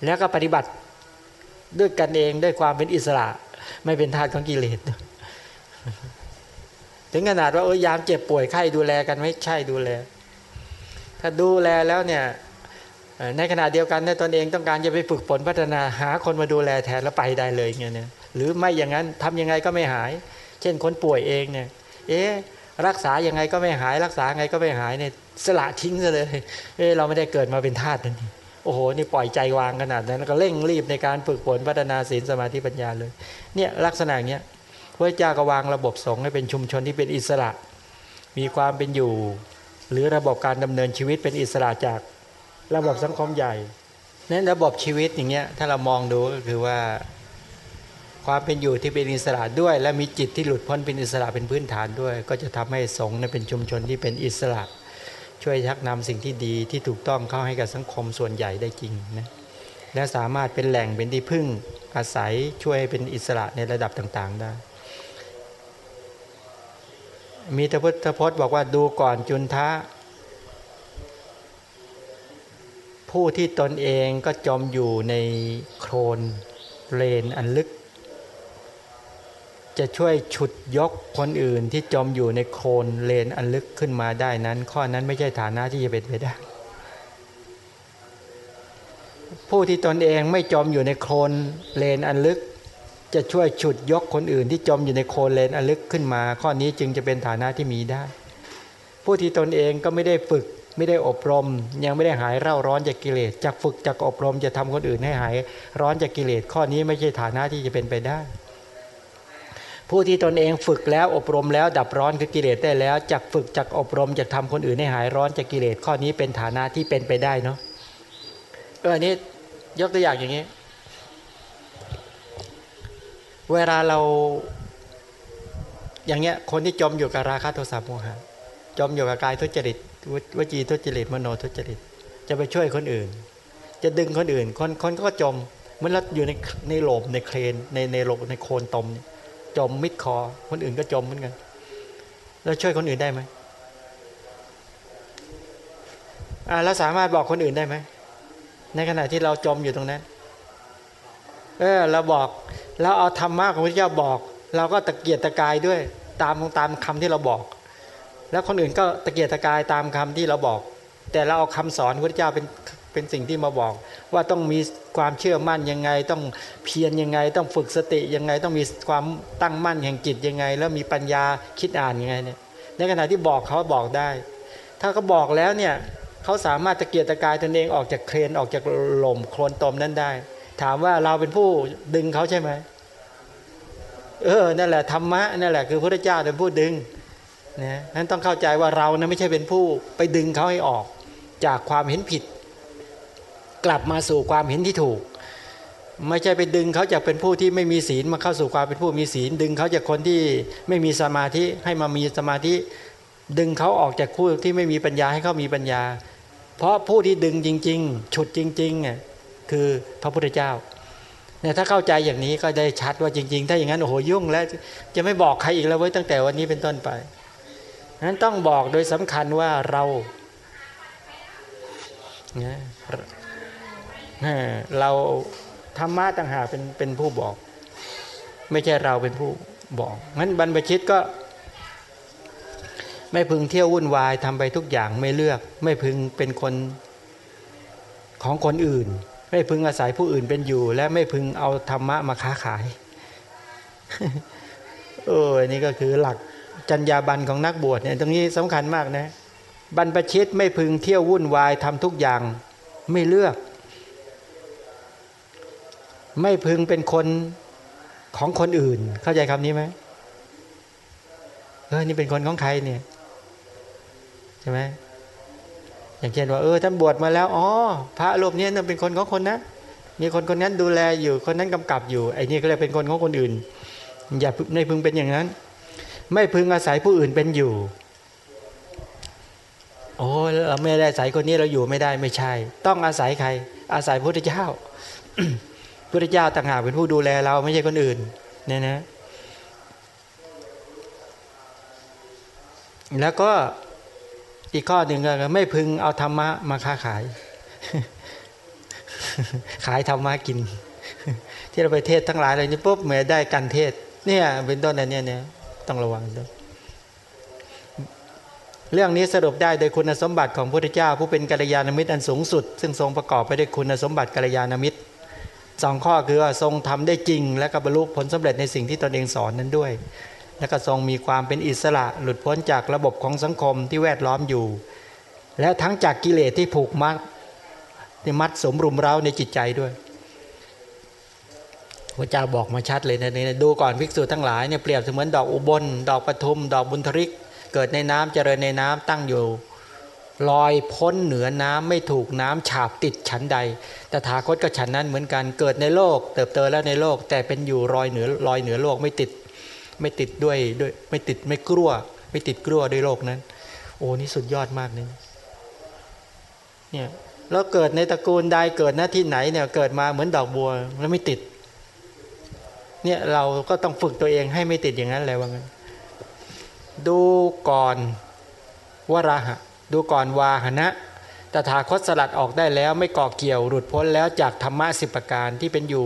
แล้วก็ปฏิบัติด้วยกันเองด้วยความเป็นอิสระ ไม่เป็นทาสของกิเลสถึงขนาดว่าเออยามเจ็บป่วยไข้ดูแลกันไม่ใช่ดูแล ถ้าดูแลแล้วเนี่ยในขณะเดียวกันในตนเองต้องการจะไปฝึกฝนพัฒนาหาคนมาดูแลแทนแล้วไปได้เลยเงี้ยเนี่ยหรือไม่อย่างนั้นทำยังไงก็ไม่หาย เช่นคนป่วยเองเนี่ยเอ๊รักษายังไงก็ไม่หาย รักษาไงก็ไม่หายเนี่ยสละทิ้งซะเลยเอ๊เราไม่ได้เกิดมาเป็นทาสนั่นโอ้โหนี่ปล่อยใจวางขนาดนั้นแล้วก็เร่งรีบในการฝึกฝนพัฒนาศีลสมาธิปัญญาเลยเนี่ยลักษณะเนี้ยพระเจ้าก็วางระบบสงฆ์ให้เป็นชุมชนที่เป็นอิสระ มีความเป็นอยู่ หรือระบบการดำเนินชีวิตเป็นอิสระจากระบบสังคมใหญ่นั้นระบบชีวิตอย่างเงี้ยถ้าเรามองดูก็คือว่า ความเป็นอยู่ที่เป็นอิสระด้วย และมีจิตที่หลุดพ้นเป็นอิสระเป็นพื้นฐานด้วย ก็จะทำให้สงฆ์นั้นเป็นชุมชนที่เป็นอิสระ ช่วยชักนำสิ่งที่ดีที่ถูกต้องเข้าให้กับสังคมส่วนใหญ่ได้จริงนะและสามารถเป็นแหล่งเป็นที่พึ่งอาศัยช่วยให้เป็นอิสระในระดับต่างๆได้ มีตพุทธพจน์บอกว่าดูก่อนจุนทะ ผู้ที่ตนเองก็จมอยู่ในโคลนเลนอันลึก จะช่วยฉุดยกคนอื่นที่จมอยู่ในโคลนเลนอันลึกขึ้นมาได้นั้น ข้อนั้นไม่ใช่ฐานะที่จะเป็นไปได้ผู้ที่ตนเองไม่จมอยู่ในโคลนเลนอันลึก จะช่วยฉุดยกคนอื่นที่จมอยู่ในโคลนเลนอันลึกขึ้นมา ข้อนี้จึงจะเป็นฐานะที่มีได้ ผู้ที่ตนเองก็ไม่ได้ฝึกไม่ได้อบรม ยังไม่ได้หายเร่าร้อนจากกิเลสจากฝึกจากอบรมจะทำคนอื่นให้หายร้อนจากกิเลสข้อนี้ไม่ใช่ฐานะที่จะเป็นไปได้ ผู้ที่ตนเองฝึกแล้วอบรมแล้วดับร้อนคือกิเลสได้แล้วจากฝึกจากอบรมจะทำคนอื่นให้หายร้อนจากกิเลสข้อนี้เป็นฐานะที่เป็นไปได้เนาะเออนี้ยกตัวอย่างอย่างนี้ เวลาเรา อย่างเงี้ยคนที่จมอยู่กับราคะโทสะโมหะจมอยู่กับกายทุจริตวจีทุจริตมโนทุจริต จะไปช่วยคนอื่น จะดึงคนอื่น คนคนก็จมเหมือนเราอยู่ในในโลมในเครนในในโลในโคนตม จมมิดคอ คนอื่นก็จมเหมือนกัน แล้วช่วยคนอื่นได้ไหมอ่าแล้วสามารถบอกคนอื่นได้ไหมในขณะที่เราจมอยู่ตรงนั้น เออเราบอกเราเอาธรรมะของพระเจ้าบอก เราก็ตะเกียกตะกายด้วยตามตามคำที่เราบอก แล้วคนอื่นก็ตะเกียกตะกายตามคำที่เราบอก แต่เราเอาคำสอนพระเจ้าเป็นเป็นสิ่งที่มาบอก ว่าต้องมีความเชื่อมั่นยังไง ต้องเพียรยังไง ต้องฝึกสติยังไง ต้องมีความตั้งมั่นแห่งจิตยังไง แล้วมีปัญญาคิดอ่านยังไงเนี่ยในขณะที่บอกเขาบอกได้ ถ้าเขาบอกแล้วเนี่ยเขาสามารถตะเกียกตะกายตนเองออกจากเครนออกจากหล่มโคลนตมนั้นได้ ถามว่าเราเป็นผู้ดึงเขาใช่ไหมเออนั่นแหละธรรมะนั่นแหละคือพระเจ้าเป็นผู้ดึงนะนั้นต้องเข้าใจว่าเรานะไม่ใช่เป็นผู้ไปดึงเขาให้ออก จากความเห็นผิด กลับมาสู่ความเห็นที่ถูก ไม่ใช่ไปดึงเขาจากเป็นผู้ที่ไม่มีศีลมาเข้าสู่ความเป็นผู้มีศีล ดึงเขาจากคนที่ไม่มีสมาธิให้มามีสมาธิ ดึงเขาออกจากคู่ที่ไม่มีปัญญาให้เขามีปัญญา เพราะผู้ที่ดึงจริง ๆ ฉุดจริงๆอะ คือพระพุทธเจ้าเนี่ยถ้าเข้าใจอย่างนี้ก็ได้ชัดว่าจริง ๆ ถ้าอย่างนั้นโอ้โหยุ่งแล้วจะไม่บอกใครอีกแล้วไว้ยตั้งแต่วันนี้เป็นต้นไปนั้นต้องบอกโดยสำคัญว่าเราเนี่ยเราธรรมะต่างหากเป็นเป็นผู้บอก ไม่ใช่เราเป็นผู้บอกงั้นบรรพชิตก็ ไม่พึงเที่ยววุ่นวายทำไปทุกอย่างไม่เลือก ไม่พึงเป็นคนของคนอื่น ไม่พึงอาศัยผู้อื่นเป็นอยู่ และไม่พึงเอาธรรมะมาค้าขายเออนี่ก็คือหลักจัญญาบันของนักบวชเนี่ยตรงนี้สำคัญมากนะบรรพชิตไม่พึงเที่ยววุ่นวายทำทุกอย่างไม่เลือก ไม่พึงเป็นคนของคนอื่น เข้าใจคำนี้ไหมเออนี่เป็นคนของใครเนี่ยใช่ไหม อย่างเช่นว่าเออท่านบวชมาแล้วอ๋อพระรูปนี้เป็นคนของคนนะมีคนคนนั้นดูแลอยู่คนนั้นกำกับอยู่ไอ้นี่ก็เลยเป็นคนของคนอื่น อย่าไม่พึงเป็นอย่างนั้น ไม่พึงอาศัยผู้อื่นเป็นอยู่โอ้เราไม่ได้อาศัยคนนี้เราอยู่ไม่ได้ไม่ใช่ ต้องอาศัยใคร อาศัยพระพุทธเจ้าพระพุทธเจ้าต่างหากเป็นผู้ดูแลเราไม่ใช่คนอื่นเนี่ยนะ แล้วก็ อีกข้อหนึ่งก็ไม่พึงเอาธรรมะมาค้าขาย ขายธรรมะกิน ที่เราไปเทศทั้งหลายอะไรนี้ปุ๊บเมื่อได้กันเทศ เนี่ยเป็นต้นอันนี้เนี่ยต้องระวังด้วยเรื่องนี้สรุปได้โดยคุณสมบัติของพระพุทธเจ้า ผู้เป็นกัลยาณมิตรอันสูงสุด ซึ่งทรงประกอบไปด้วยคุณสมบัติกัลยาณมิตรสองข้อคือว่าทรงทำได้จริง และก็บรรลุผลสำเร็จในสิ่งที่ตนเองสอนนั้นด้วย และก็ทรงมีความเป็นอิสระหลุดพ้นจากระบบของสังคมที่แวดล้อมอยู่ และทั้งจากกิเลสที่ผูกมัดนี่มัดสมรุมเร้าในจิตใจด้วยพระเจ้าบอกมาชัดเลยนะนี่ดูก่อนภิกษุทั้งหลายเนี่ยเปรียบเสมือนดอกอุบล ดอกปทุม ดอกบุญทริก เกิดในน้ำเจริญในน้ำตั้งอยู่ลอยพ้นเหนือน้ำไม่ถูกน้ำฉาบติดฉันใด แต่ถาคตก็ฉันนั้นเหมือนกันเกิดในโลก เติบโตแล้วในโลก แต่เป็นอยู่ลอยเหนือลอยเหนือโลกไม่ติด ไม่ติดด้วยด้วยไม่ติดไม่กลัว ไม่ติดกลัวด้วยโลกนั้น โอ้นี่สุดยอดมากเลยเนี่ยแล้วเกิดในตระกูลใดเกิดหน้าที่ไหนเนี่ยเกิดมาเหมือนดอกบัวแล้วไม่ติด เนี่ยเราก็ต้องฝึกตัวเองให้ไม่ติดอย่างนั้นเลยว่างั้นดูก่อนวราหะ ดูก่อนวาหนะตถาคตสลัดออกได้แล้ว ไม่ก่อเกี่ยวหลุดพ้นแล้วจากธรรมะสิบประการที่เป็นอยู่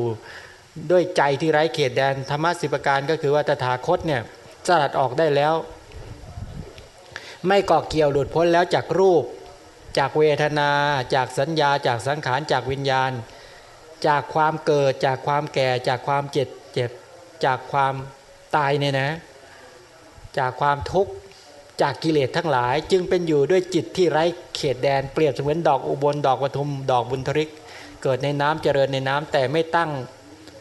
ด้วยใจที่ไร้เขตแดนธรรมะสิบประการก็คือว่าตถาคตเนี่ยสลัดออกได้แล้ว ไม่ก่อเกี่ยวหลุดพ้นแล้วจากรูป จากเวทนา จากสัญญา จากสังขารจากวิญญาณ จากความเกิด จากความแก่ จากความเจ็บเจ็บ จากความตายเนี่ยนะ จากความทุกข์จากกิเลสทั้งหลาย จึงเป็นอยู่ด้วยจิตที่ไร้เขตแดนเปรียบเสมือนดอกอุบลดอกปทุมดอกบุญทริก เกิดในน้ำเจริญในน้ำแต่ไม่ตั้ง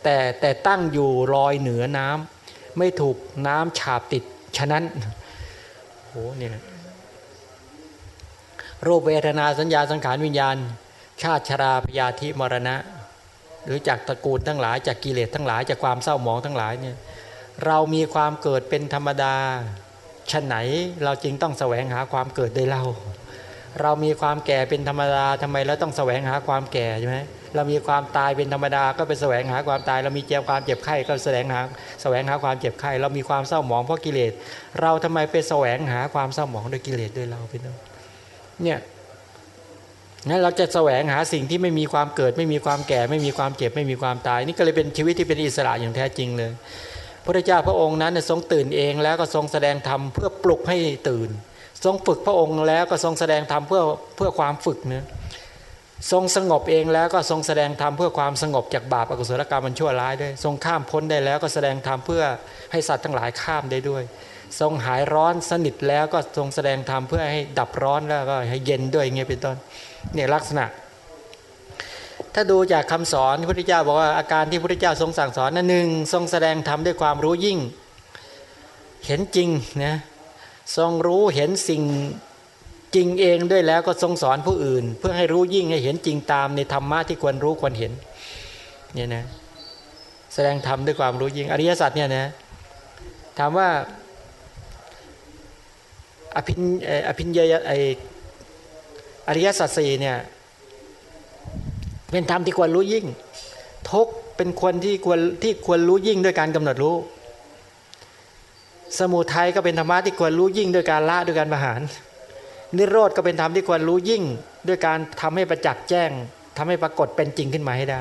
แต่แต่ตั้งอยู่ลอยเหนือน้ำไม่ถูกน้ำฉาบติด ฉะนั้นโหเนี่ยรูปเวทนาสัญญาสังขารวิญญาณ ชาติชราพยาธิมรณะ หรือจากตระกูลทั้งหลายจากกิเลสทั้งหลายจากความเศร้าหมองทั้งหลายเนี่ยเรามีความเกิดเป็นธรรมดาฉะไหนเราจึงต้องแสวงหาความเกิดได้เล่า เรามีความแก่เป็นธรรมดาทำไมเราต้องแสวงหาความแก่ใช่ไหม เรามีความตายเป็นธรรมดาก็ไปแสวงหาความตาย เรามีเจ็บความเจ็บไข้ก็แสวงหาแสวงหาความเจ็บไข้เรามีความเศร้าหมองเพราะกิเลส เราทำไมไปแสวงหาความเศร้าหมองด้วยกิเลสด้วยเราพี่น้องเนี่ยงั้นเราจะแสวงหาสิ่งที่ไม่มีความเกิด ไม่มีความแก่ ไม่มีความเจ็บไม่มีความตาย นี่ก็เลยเป็นชีวิตที่เป็นอิสระอย่างแท้จริงเลยพระเจ้าพระองค์นั้นทรงตื่นเองแล้วก็ทรงแสดงธรรมเพื่อปลุกให้ตื่น ทรงฝึกพระองค์แล้วก็ทรงแสดงธรรมเพื่อเพื่อความฝึกเนะ ทรงสงบเองแล้วก็ทรงแสดงธรรมเพื่อความสงบจากบาปอกุศลกรรมมันชั่วร้ายด้วย ทรงข้ามพ้นได้แล้วก็แสดงธรรมเพื่อให้สัตว์ทั้งหลายข้ามได้ด้วย ทรงหายร้อนสนิทแล้วก็ทรงแสดงธรรมเพื่อให้ดับร้อนแล้วก็ให้เย็นด้วยเงี้ยเป็นต้นเนี่ยลักษณะ ถ้าดูจากคำสอนพระพุทธเจ้าบอกว่าอาการที่พระพุทธเจ้าทรงสั่งสอนนั้นหนึ่งทรงแสดงธรรมด้วยความรู้ยิ่ง เห็นจริงนะทรงรู้เห็นสิ่ง จริงเองด้วยแล้วก็ทรงสอนผู้อื่น เพื่อให้รู้ยิ่งให้เห็นจริงตามในธรรมะที่ควรรู้ควรเห็นเนี่ยนะแสดงธรรมด้วยความรู้ยิ่งอริยสัจเนี่ยนะถามว่าอภินอภินยไออริยสัจสี่เนี่ยเป็นธรรมที่ควรรู้ยิ่ง ทุกเป็นควรที่ควรที่ควรรู้ยิ่งด้วยการกำหนดรู้ สมุทัยก็เป็นธรรมะที่ควรรู้ยิ่งด้วยการละด้วยการประหาร นิโรธก็เป็นธรรมที่ควรรู้ยิ่ง ด้วยการทำให้ประจักษ์แจ้งทำให้ปรากฏเป็นจริงขึ้นมาให้ได้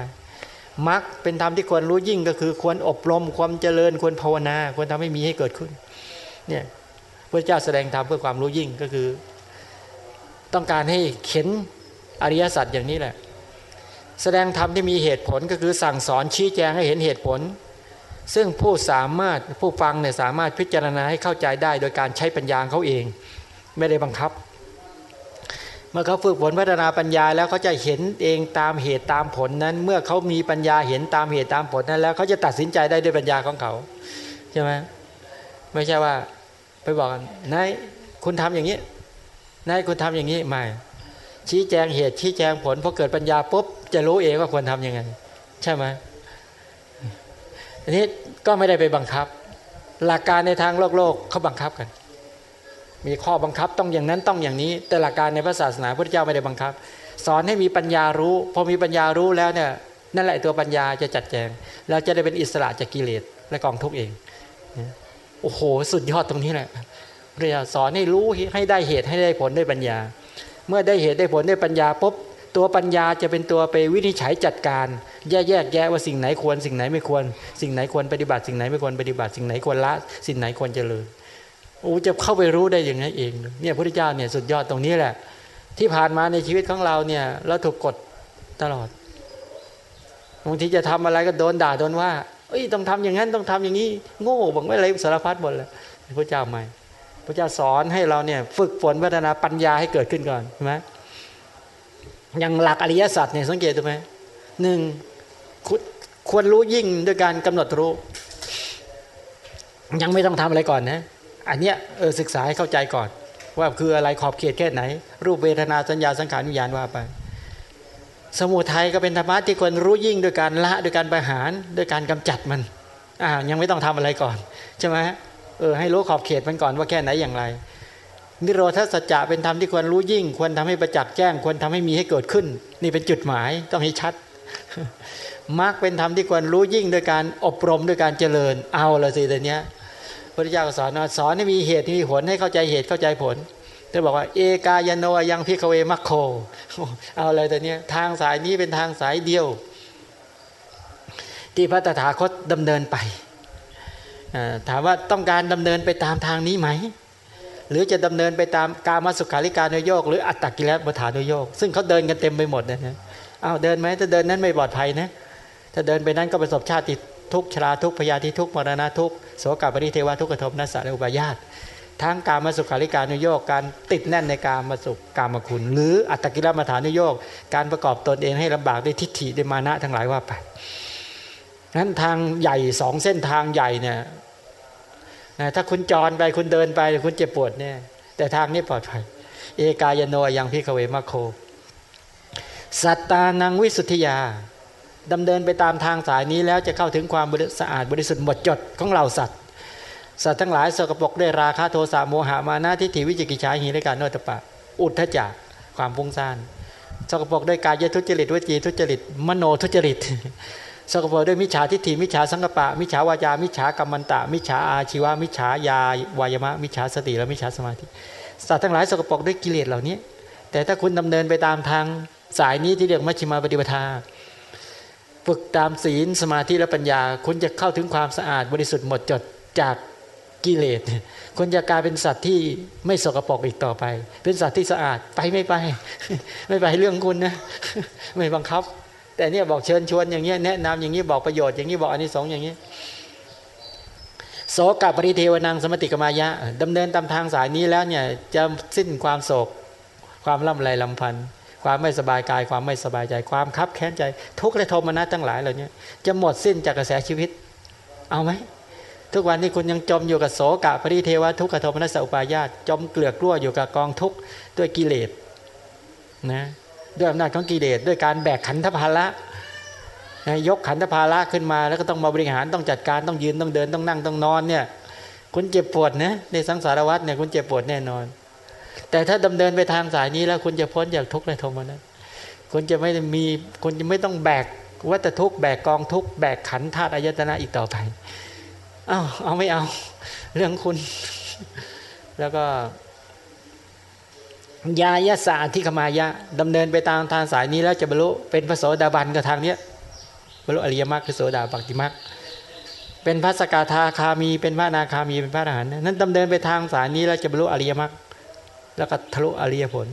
มรรคเป็นธรรมที่ควรรู้ยิ่งก็คือควรอบรม ความเจริญควรภาวนา ควรทำให้มีให้เกิดขึ้นเนี่ยพระเจ้าแสดงธรรมเพื่อความรู้ยิ่งก็คือ ต้องการให้เข็นอริยสัจอย่างนี้แหละ แสดงธรรมที่มีเหตุผลก็คือสั่งสอนชี้แจงให้เห็นเหตุผล ซึ่งผู้สามารถผู้ฟังเนี่ยสามารถพิจารณาให้เข้าใจได้ โดยการใช้ปัญญาเขาเอง ไม่ได้บังคับ มื่อเขาฝึกฝนพัฒนาปัญญาแล้วเขาจะเห็นเองตามเหตุตามผลนั้น เมื่อเขามีปัญญาเห็นตามเหตุตามผลนั้น แล้วเขาจะตัดสินใจได้ด้วยปัญญาของเขาใช่ไหมไม่ใช่ว่า ไปบอกนายคุณทำอย่างนี้นายคุณทำอย่างนี้ไม่ชี้แจงเหตุชี้แจงผลพอเกิดปัญญาปุ๊บจะรู้เองว่าควรทํำยังไง ใช่ไหมอันนี้ก็ไม่ได้ไปบังคับ หลักการในทางโลกโลกเขาบังคับกัน มีข้อบังคับต้องอย่างนั้นต้องอย่างนี้ แต่หลักการในพระศาสนาพระเจ้าไม่ได้บังคับ สอนให้มีปัญญารู้ พอมีปัญญารู้แล้วเนี่ยนั่นแหละตัวปัญญาจะจัดแจงเราจะได้เป็นอิสระจากกิเลสและกองทุกข์เองโอ้โหสุดยอดตรงนี้แหละพระเจ้าสอนให้รู้ให้ได้เหตุให้ได้ผลด้วยปัญญา เมื่อได้เหตุได้ผลด้วยปัญญาปุ๊บตัวปัญญาจะเป็นตัวไปวินิจฉัยจัดการ แยกแยกแยะว่าสิ่งไหนควร สิ่งไหนไม่ควร สิ่งไหนควรปฏิบัติ สิ่งไหนไม่ควรปฏิบัติ สิ่งไหนควรละ สิ่งไหนควรเจริญ โอ้จะเข้าไปรู้ได้อย่างนี้เองเนี่ยพระพุทธเจ้าเนี่ยสุดยอดตรงนี้แหละ ที่ผ่านมาในชีวิตของเราเนี่ยเราถูกกดตลอดบางทีจะทำอะไรก็โดนด่าโดนว่าเอ้ยต้องทำอย่างนั้นต้องทำอย่างนี้ โง่บอกไม่อะไรสารพัดหมดเลยพระเจ้าใหม่ พระเจ้าสอนให้เราเนี่ยฝึกฝนพัฒนาปัญญาให้เกิดขึ้นก่อนใช่ไหมอย่างหลักอริยสัจเนี่ยสังเกตดูไหมหนึ่งควรรู้ยิ่งด้วยการกำหนดรู้ ยังไม่ต้องทำอะไรก่อนนะ อันเนี้ยเออศึกษาให้เข้าใจก่อน ว่าคืออะไรขอบเขตแค่ไหน รูปเวทนาสัญญาสังขารวิญญาณว่าไป สมุทัยก็เป็นธรรมะที่ควรรู้ยิ่งโดยการละโดยการประหารโดยการกำจัดมันอ่ายังไม่ต้องทำอะไรก่อนใช่ไหมเออให้รู้ขอบเขตมันก่อนว่าแค่ไหนอย่างไร นิโรธสัจจะเป็นธรรมที่ควรรู้ยิ่ง ควรทำให้ประจักษ์แจ้ง ควรทำให้มีให้เกิดขึ้น นี่เป็นจุดหมายต้องให้ชัดมรรคเป็นธรรมที่ควรรู้ยิ่งโดยการอบรมโดยการเจริญเอาละสิแต่เนี้ย พระเจ้าสอนสอนให้มีเหตุมีผลให้เข้าใจเหตุเข้าใจผลจะบอกว่าเอกายโนยังพิกเวมัคโค เอาอะไรแต่เนี้ยทางสายนี้เป็นทางสายเดียว ที่พระตถาคตดำเนินไป ถามว่าต้องการดำเนินไปตามทางนี้ไหม หรือจะดำเนินไปตามกามาสุขาริการนโยก หรืออัตตกิเลสบฐานนโยก ซึ่งเขาเดินกันเต็มไปหมดนะฮะอ้าเดินไหมถ้าเดินนั้นไม่ปลอดภัยนะ ถ้าเดินไปนั้นก็ประสบชาติ ทุกชราทุกพยาธิทุกมรณะทุกโสกาปริเทวทุกขโทมนัสสะและอุบายาตทั้งการมาสุขาริการนุโยกการติดแน่นในการมาสุการมาคุณ หรืออัตตกิลมาฐานนุโยกการประกอบตนเองให้ลำบากด้วยทิฏฐิด้วยมานะทั้งหลายว่าไปนั้นทางใหญ่สองเส้นทางใหญ่เนี่ยนะถ้าคุณจรไปคุณเดินไปคุณเจ็บปวดเนี่ยแต่ทางนี้ปลอดภัยเอกายโนยังพิกเวมาโค สัตตานังวิสุทธิยา ดำเนินไปตามทางสายนี้แล้วจะเข้าถึงความสะอาดบริสุทธิ์หมดจดของเราสัตว์สัตว์ทั้งหลายสกปรกด้วยราคะโทสะโมหะมานะทิฏฐิวิจิกิจฉาหิริการโนตปะ อุทธจักความพุ่งซ่านสกปรกด้วยกายทุจริตวจีทุจริต มโนทุจริตสกปรกด้วยมิจฉาทิฏฐิมิจฉาสังกปะ มิจฉาวาจา มิจฉากรรมันตะ มิจฉาอาชีวะมิจฉายาวายมะ มิจฉาสติและมิจฉาสมาธิสัตว์ทั้งหลายสกปรกด้วยกิเลสเหล่านี้ แต่ถ้าคุณดำเนินไปตามทางสายนี้ที่เรียกมัชฌิมาปฏิปทา ฝึกตามศีลสมาธิและปัญญา คุณจะเข้าถึงความสะอาดบริสุทธิ์หมดจดจากกิเลสคุณจะกลายเป็นสัตว์ที่ไม่สกปรกอีกต่อไป เป็นสัตว์ที่สะอาดไปไม่ไป ไม่ไปเรื่องคุณนะไม่บังคับ แต่เนี่ยบอกเชิญชวนอย่างเงี้ยแนะนำอย่างนี้บอกประโยชน์อย่างนี้บอกอันนี้สองอย่างนี้โสกับปริเทวนังสมติกมายะดำเนินตามทางสายนี้แล้วเนี่ยจะสิ้นความโศกความล่ำไรลำพันธ์ ความไม่สบายกาย ความไม่สบายใจ ความคับแค้นใจ ทุกข์และโทมนัสทั้งหลายเหล่านี้จะหมดสิ้นจากกระแสชีวิต เอาไหมทุกวันนี้คุณยังจมอยู่กับโสกะปริเทวะทุกขโทมนัสสุปายาตจมเกลือกลั้วอยู่กับกองทุกข์ด้วยกิเลสนะด้วยอำนาจของกิเลสด้วยการแบกขันธภาระนะยกขันธภาระขึ้นมาแล้วก็ต้องมาบริหารต้องจัดการต้องยืนต้องเดินต้องนั่งต้องนอนเนี่ยคุณเจ็บปวดนะในสังสารวัฏเนี่ยคุณเจ็บปวดแน่นอน แต่ถ้าดำเนินไปทางสายนี้แล้วคุณจะพ้นจากทุกข์และโทมนัสคุณจะไม่มีคุณจะไม่ต้องแบกวัตทุกข์แบกกองทุกข์แบกขันธาตุอายตนะอีกต่อไปเอาเอาไม่เอา เรื่องคุณ แล้วก็ยายาสาธิขมายะดำเนินไปตามทางสายนี้แล้วจะบรรลุเป็นพระโสดาบันกับทางเนี้ยบรรลุอริยมรรคคือโสดาบัติมรรคเป็นพระสกทาคามีเป็นพระนาคามีเป็นพระอรหันต์นั้นดำเนินไปทางสายนี้แล้วจะบรรลุอริยมรรค แล้วก็ทะลุอริยผล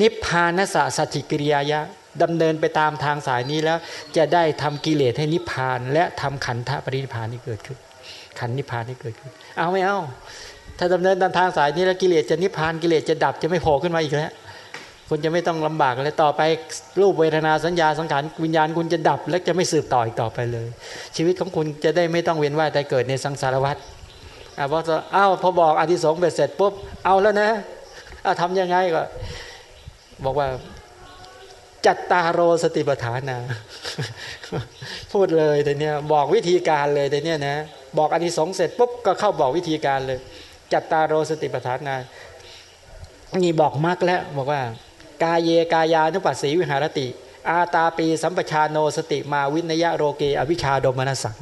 นิพพานสสัจจิกิริยายะดำเนินไปตามทางสายนี้แล้วจะได้ทำกิเลสให้นิพพาน และทำขันธปรินิพพานนี้เกิดขึ้น ขันนิพพานนี้เกิดขึ้น เอาไม่เอาถ้าดำเนินตามทางสายนี้แล้วกิเลสจะนิพพานกิเลสจะดับจะไม่โผล่ขึ้นมาอีกแล้วคุณจะไม่ต้องลำบากเลยต่อไปรูปเวทนาสัญญาสังขารวิญญาณคุณจะดับ และจะไม่สืบต่ออีกต่อไปเลย ชีวิตของคุณจะได้ไม่ต้องเวียนว่ายแต่เกิดในสังสารวัฏอ่าพออ้าวพอบอกอานิสงส์เบ็ดเสร็จปุ๊บเอาแล้วนะ อาทำยังไงก็ บอกว่า จัตตาโรสติปัฏฐานาพูดเลยแต่เนี้ยบอกวิธีการเลยแต่เนี้ยนะบอกอานิสงส์เสร็จปุ๊บก็เข้าบอกวิธีการเลย จัตตาโรสติปัฏฐานานี่บอกมรรคแล้วบอกว่า กาเยกายานุปัสสีวิหะระติ อาตาปีสัมปะชาโนสติมาวิเนยยะโลเกอภิชฌาโทมนัสสัง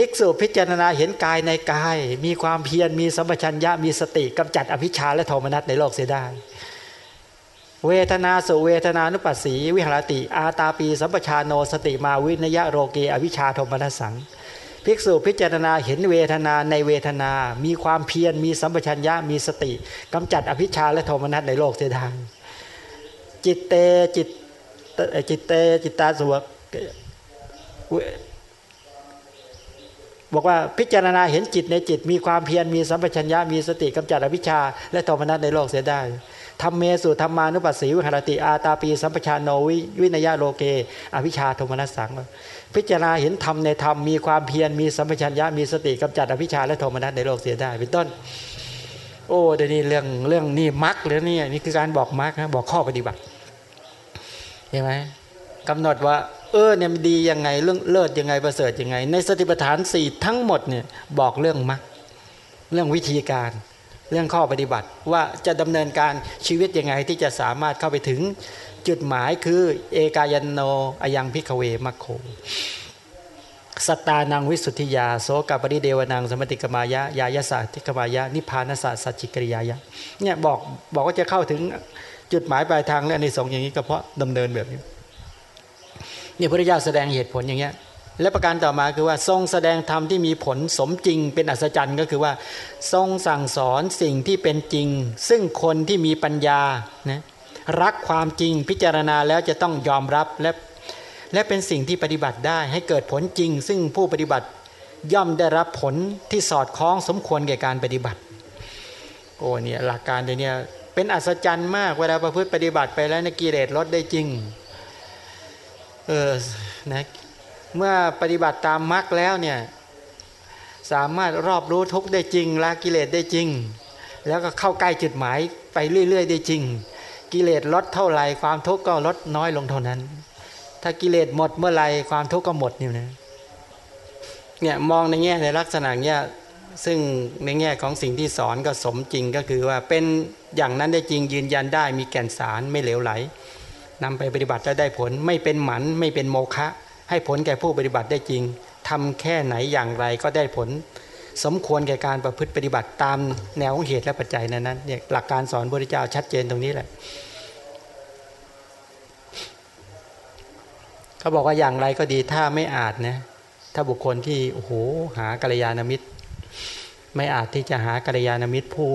ภิกษุพิจารณาเห็นกายในกาย มีความเพียรมีสัมปชัญญะมีสติกำจัดอภิชฌาและโทมนัสในโลกเสียได้ เวทนาสุเวทนานุปัสสี วิหะระติ อาตาปี สัมปะชาโนสติมาวิเนยยะโลเกอภิชฌาโทมนัสสัง ภิกษุพิจารณาเห็นเวทนาในเวทนา มีความเพียรมีสัมปชัญญะมีสติกำจัดอภิชฌาและโทมนัสในโลกเสียได้จิตเตจิตจิตเตจิตตานุปัสสี บอกว่าพิจารณาเห็นจิตในจิต มีความเพียรมีสัมปชัญญะมีสติกำจัดอภิชฌา และโทมนัสในโลกเสียได้ธัมเมสุธัมมานุปัสสีวิหะระติอาตาปีสัมปะชาโนวิวิเนยยะ โลเกอภิชฌาโทมนัสสัง พิจารณาเห็นธรรมในธรรมมีความเพียรมีสัมปชัญญะมีสติกำจัดอภิชฌาและโทมนัสในโลกเสียได้เป็นต้น โอ้เดี๋ยวนี้เรื่องเรื่องนี่มรรคเลยนี่นี่คือการบอกมรรคนะบอกข้อปฏิบัติเห็นไหมกำหนดว่า เออเนี่ยมันดียังไงเรื่องเลิศยังไงประเสริฐยังไง ในสติปัฏฐานสี่ทั้งหมดเนี่ยบอกเรื่องมักเรื่องวิธีการ เรื่องข้อปฏิบัติว่าจะดำเนินการชีวิตยังไงที่จะสามารถเข้าไปถึงจุดหมายคือเอกายนโนอยังพิกเวมัคโคสตานังวิสุทธิยาโสกปริเดวนังสมติกมายะยายาสาติกมายะนิพานสัสัจจิกริยายะเนี่ยบอกบอกว่าจะเข้าถึงจุดหมายปลายทางและในสองอย่างนี้ก็เพราะดำเนินแบบนี้ เนี่ยพระเจ้าแสดงเหตุผลอย่างเงี้ยและประการต่อมาคือว่าทรงแสดงธรรมที่มีผลสมจริง เป็นอัศจรรย์ก็คือว่า ทรงสั่งสอนสิ่งที่เป็นจริง ซึ่งคนที่มีปัญญานะรักความจริงพิจารณาแล้วจะต้องยอมรับและและเป็นสิ่งที่ปฏิบัติได้ให้เกิดผลจริง ซึ่งผู้ปฏิบัติย่อมได้รับผลที่สอดคล้องสมควรแก่การปฏิบัติโอ้เนี่ยหลักการเดี๋ยวนี้เป็นอัศจรรย์มากเวลาประพฤติปฏิบัติไปแล้วในกิเลสลดได้จริง เออนะเมื่อปฏิบัติตามมรรคแล้วเนี่ยสามารถรอบรู้ทุกได้จริงละกิเลสได้จริง แล้วก็เข้าใกล้จุดหมายไปเรื่อย ๆ ได้จริง กิเลสลดเท่าไหร่ความทุกข์ก็ลดน้อยลงเท่านั้น ถ้ากิเลสหมดเมื่อไรความทุกข์ก็หมดนี่นะเนี่ยมองในแง่ในลักษณะเนี้ยซึ่งในแง่ของสิ่งที่สอนก็สมจริงก็คือว่าเป็นอย่างนั้นได้จริงยืนยันได้มีแก่นสารไม่เหลวไหล นำไปปฏิบัติแล้วได้ผลไม่เป็นหมันไม่เป็นโมฆะให้ผลแก่ผู้ปฏิบัติได้จริงทำแค่ไหนอย่างไรก็ได้ผล สมควรแก่การประพฤติปฏิบัติตามแนวของเหตุและปัจจัยนั้นๆเนี่ยหลักการสอนพระเจ้าชัดเจนตรงนี้แหละเขาบอกว่าอย่างไรก็ดีถ้าไม่อาจนะถ้าบุคคลที่โอ้โหหากัลยาณมิตร ไม่อาจที่จะหากัลยาณมิตรผู้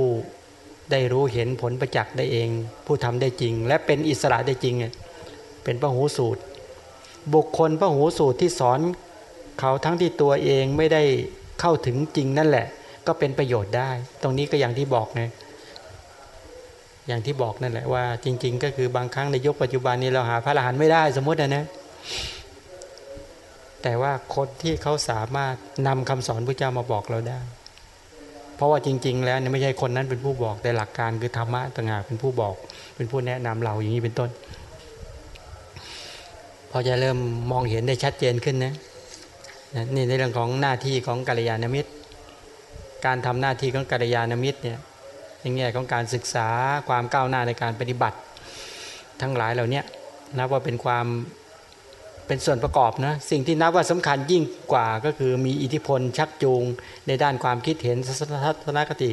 ได้รู้เห็นผลประจักษ์ได้เอง ผู้ทำได้จริง และเป็นอิสระได้จริง เป็นพระหูสูตร บุคคลพระหูสูตรที่สอน เขาทั้งที่ตัวเองไม่ได้เข้าถึงจริงนั่นแหละ ก็เป็นประโยชน์ได้ ตรงนี้ก็อย่างที่บอกนะอย่างที่บอกนั่นแหละว่าจริง ๆ ก็คือบางครั้งในยุคปัจจุบันนี้เราหาพระอรหันต์ไม่ได้สมมตินะนะแต่ว่าคนที่เขาสามารถนำคำสอนพระเจ้ามาบอกเราได้ เพราะว่าจริง ๆ แล้วเนี่ยไม่ใช่คนนั้นเป็นผู้บอกแต่หลักการคือธรรมะต่างหากเป็นผู้บอก เป็นผู้แนะนำเราอย่างนี้เป็นต้น พอจะเริ่มมองเห็นได้ชัดเจนขึ้นนะนี่ในเรื่องของหน้าที่ของกัลยาณมิตร การทำหน้าที่ของกัลยาณมิตรเนี่ยในแง่ของการศึกษาความก้าวหน้าในการปฏิบัติ ทั้งหลายเหล่านี้นับว่าเป็นความ เป็นส่วนประกอบนะสิ่งที่นับว่าสำคัญยิ่งกว่าก็คือมีอิทธิพลชักจูง ในด้านความคิดเห็นทัศนคติ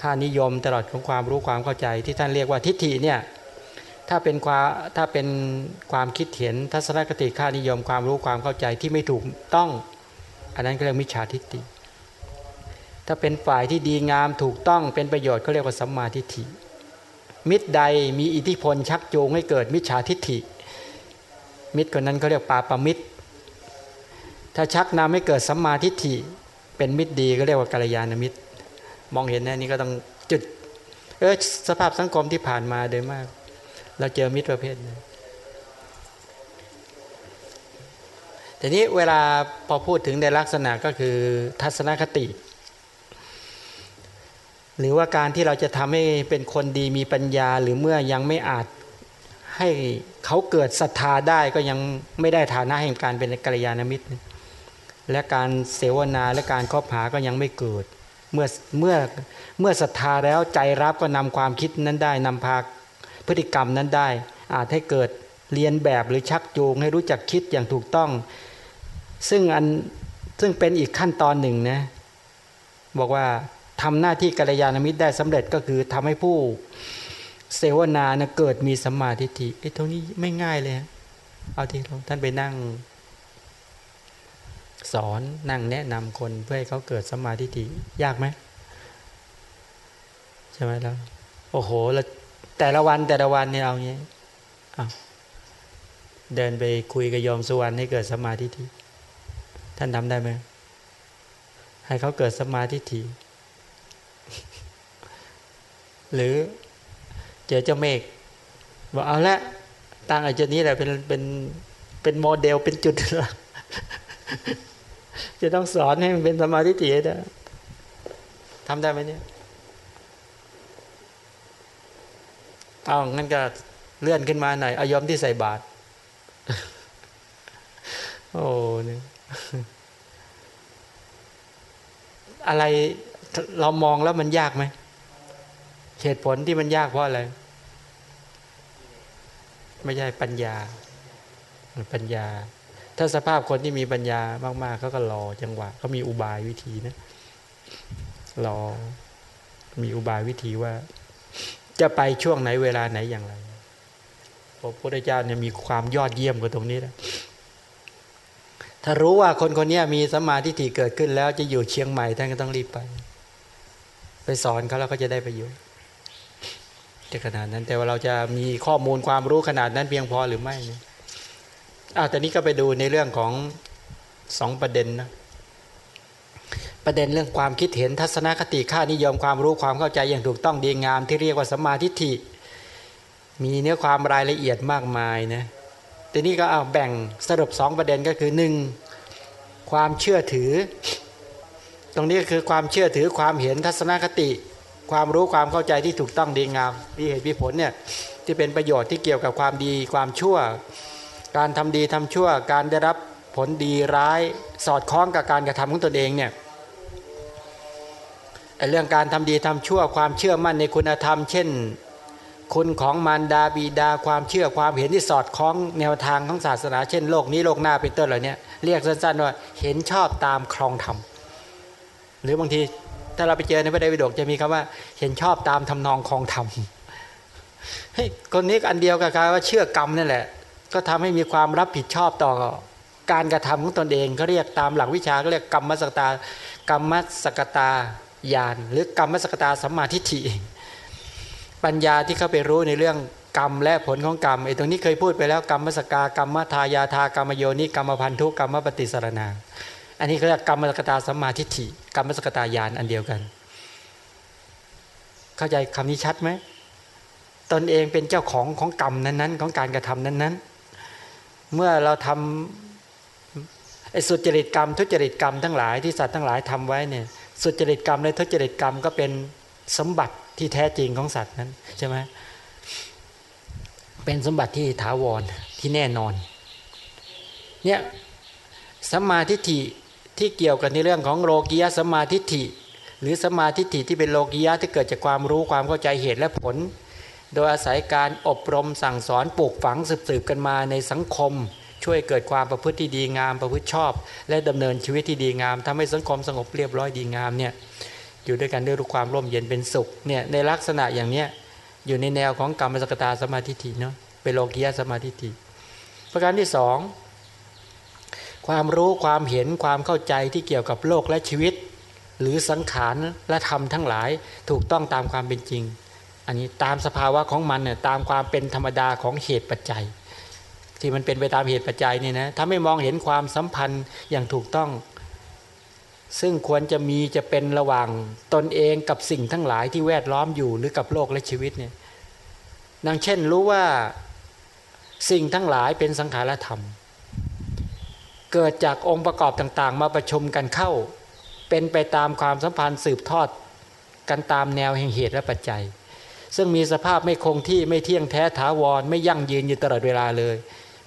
ค่านิยมตลอดของความรู้ความเข้าใจ ที่ท่านเรียกว่าทิฏฐิเนี่ยถ้าเป็นความถ้าเป็นความคิดเห็นทัศนคติค่านิยมความรู้ความเข้าใจที่ไม่ถูกต้อง อันนั้นก็เรียกมิจฉาทิฏฐิถ้าเป็นฝ่ายที่ดีงามถูกต้องเป็นประโยชน์เขาเรียกว่าสัมมาทิฏฐิมิตรใดมีอิทธิพลชักจูงให้เกิดมิจฉาทิฏฐิ มิตรคนนั้นเขาเรียกปาปมิตร ถ้าชักนำให้เกิดสัมมาทิฏฐิเป็นมิตรดีก็เรียกว่ากัลยาณมิตร มองเห็นน่นี้ก็ต้องจุดเออสภาพสังคมที่ผ่านมาโดยมาก เราเจอมิตรประเภทนี้แต่นี้เวลาพอพูดถึงในลักษณะก็คือทัศนคติ หรือว่าการที่เราจะทำให้เป็นคนดีมีปัญญา หรือเมื่อยังไม่อาจ ให้เขาเกิดศรัทธาได้ก็ยังไม่ได้ฐานะแห่งการเป็นกัลยาณมิตร และการเสวนาและการคบหาก็ยังไม่เกิด เมื่อเมื่อเมื่อศรัทธาแล้วใจรับก็นำความคิดนั้นได้นำพาพฤติกรรมนั้นได้ อาจให้เกิดเรียนแบบหรือชักจูงให้รู้จักคิดอย่างถูกต้อง ซึ่งอันซึ่งเป็นอีกขั้นตอนหนึ่งนะบอกว่าทำหน้าที่กัลยาณมิตรได้สำเร็จก็คือทำให้ผู้ เสวนานะเกิดมีสัมมาทิฏฐิไอ้ตรงนี้ไม่ง่ายเลยเอาที่ท่านไปนั่ง สอนนั่งแนะนำคนเพื่อให้เขาเกิดสัมมาทิฏฐิยากไหมใช่ไหมล่ะโอ้โหแล้วแต่ละวันแต่ละวันเนี่ยเอาเงี้ยเดินไปคุยกับยอมสุวรรณให้เกิดสมาธิทีท่านทำได้ไหมให้เขาเกิดสมาธิทีหรือ เจอเจ้าเมฆบอกเอาละตั้งไอ้เจ้านี้แหละเป็นเป็นเป็นโมเดลเป็นจุดจะต้องสอนให้มันเป็นสมาธิถี่ได้ทำได้ไหมเนี่ยเอางั้นก็เลื่อนขึ้นมาหน่อยอายอมที่ใส่บาตรโอ้เนี่ยอะไรเรามองแล้วมันยากไหม เหตุผลที่มันยากเพราะอะไร ไม่ใช่ปัญญา ปัญญา ถ้าสภาพคนที่มีปัญญามากๆเขาก็รอจังหวะเขามีอุบายวิธีนะรอมีอุบายวิธีว่า จะไปช่วงไหนเวลาไหนอย่างไรพระพุทธเจ้าเนี่ยมีความยอดเยี่ยมกว่าตรงนี้นะถ้ารู้ว่าคนคนนี้มีสัมมาทิฏฐิเกิดขึ้นแล้วจะอยู่เชียงใหม่ท่านก็ต้องรีบไป ไปสอนเขาแล้วก็จะได้ประโยชน์ จะขนาดนั้น แต่ว่าเราจะมีข้อมูลความรู้ขนาดนั้นเพียงพอหรือไม่เนี่ยอ้าวแต่นี้ก็ไปดูในเรื่องของสองประเด็นนะประเด็นเรื่องความคิดเห็นทัศนคติค่านิยมความรู้ความเข้าใจอย่างถูกต้องดีงาม ที่เรียกว่าสัมมาทิฏฐิ มีเนื้อความรายละเอียดมากมายนะทีนี้ก็เอาแบ่งสรุปสองประเด็นก็คือหนึ่งความเชื่อถือ ตรงนี้ก็คือความเชื่อถือความเห็นทัศนคติ ความรู้ความเข้าใจที่ถูกต้องดีงามมีเหตุมีผลเนี่ยที่เป็นประโยชน์ที่เกี่ยวกับความดีความชั่ว การทำดีทำชั่ว การได้รับผลดีร้ายสอดคล้องกับการกระทำของตนเองเนี่ยเรื่องการทำดีทำชั่ว ความเชื่อมั่นในคุณธรรม เช่น คุณของมารดาบิดาความเชื่อความเห็นที่สอดคล้องแนวทางของศาสนา เช่นโลกนี้โลกหน้าเป็นต้นเหล่านี้เรียกสั้นๆว่าเห็นชอบตามครองธรรมหรือบางที ถ้าเราไปเจอในพระไตรปิฎกจะมีคำว่า เห็นชอบตามทำนองคองธรรมเฮ้ยคนนี้อันเดียวกับการว่าเชื่อกรรมนั่นแหละ ก็ทำให้มีความรับผิดชอบต่อการกระทำของตนเองเขาเรียกตามหลักวิชาก็เรียกกรรมสกตากรรมสกตาญาณหรือกรรมสกตาสัมมาทิฏฐิปัญญาที่เข้าไปรู้ในเรื่องกรรมและผลของกรรมไอ้ตรงนี้เคยพูดไปแล้วกรรมสกากรรมทายาทากรรมโยนิกรรมพันธุกรรมปฏิสารนา อันนี้เขาเรียกกรรมสกตาสัมมาทิฏฐิกรรมสกตาญาณอันเดียวกัน เข้าใจคำนี้ชัดไหมตนเองเป็นเจ้าของของกรรมนั้นๆ ของการกระทำนั้น ๆ เมื่อเราทำไอ้สุจริตกรรม ทุจริตกรรมทั้งหลายที่สัตว์ทั้งหลายทำไว้เนี่ยสุจริตกรรมและทุจริตกรรมก็เป็นสมบัติที่แท้จริงของสัตว์นั้นใช่ไหมเป็นสมบัติที่ถาวรที่แน่นอนเนี่ยสัมมาทิฏฐิ ที่เกี่ยวกับในเรื่องของโลกียสมาทิฐิ หรือสมาทิฐิที่เป็นโลกียะที่เกิดจากความรู้ความเข้าใจเหตุและผล โดยอาศัยการอบรมสั่งสอนปลูกฝังสืบๆกันมาในสังคม ช่วยเกิดความประพฤติที่ดีงามประพฤติชอบ และดำเนินชีวิตที่ดีงามทำให้สังคมสงบเรียบร้อยดีงามเนี่ยอยู่ด้วยกันด้วยความร่มเย็นเป็นสุขเนี่ยในลักษณะอย่างเนี้ยอยู่ในแนวของกรรมสกตาสมาธิฐิเนาะเป็นโลกียะสมาธิฐิประการที่สอง ความรู้ความเห็นความเข้าใจที่เกี่ยวกับโลกและชีวิต หรือสังขารและธรรมทั้งหลายถูกต้องตามความเป็นจริง อันนี้ตามสภาวะของมันเนี่ยตามความเป็นธรรมดาของเหตุปัจจัย ที่มันเป็นไปตามเหตุปัจจัยนี่นะถ้าไม่มองเห็นความสัมพันธ์อย่างถูกต้อง ซึ่งควรจะมีจะเป็นระหว่างตนเองกับสิ่งทั้งหลายที่แวดล้อมอยู่หรือกับโลกและชีวิตเนี่ยดังเช่นรู้ว่าสิ่งทั้งหลายเป็นสังขารธรรม เกิดจากองค์ประกอบต่างๆ มาประชุมกันเข้า เป็นไปตามความสัมพันธ์สืบทอดกันตามแนวแห่งเหตุและปัจจัย ซึ่งมีสภาพไม่คงที่ไม่เที่ยงแท้ถาวร ไม่ยั่งยืนอยู่ตลอดเวลาเลย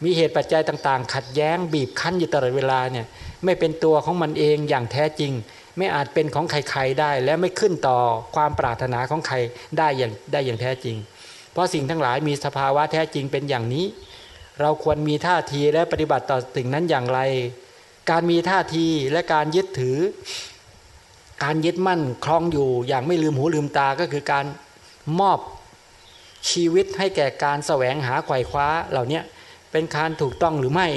มีเหตุปัจจัยต่างๆ ขัดแย้งบีบคั้นอยู่ตลอดเวลาเนี่ยไม่เป็นตัวของมันเองอย่างแท้จริง ไม่อาจเป็นของใครๆได้ และไม่ขึ้นต่อความปรารถนาของใครได้อย่างได้อย่างแท้จริง เพราะสิ่งทั้งหลายมีสภาวะแท้จริงเป็นอย่างนี้ เราควรมีท่าทีและปฏิบัติต่อสิ่งนั้นอย่างไร การมีท่าทีและการยึดถือ การยึดมั่นคล้องอยู่อย่างไม่ลืมหูลืมตาก็คือการมอบชีวิตให้แก่การแสวงหาไขว่คว้าเหล่านี้เป็นการถูกต้องหรือไม่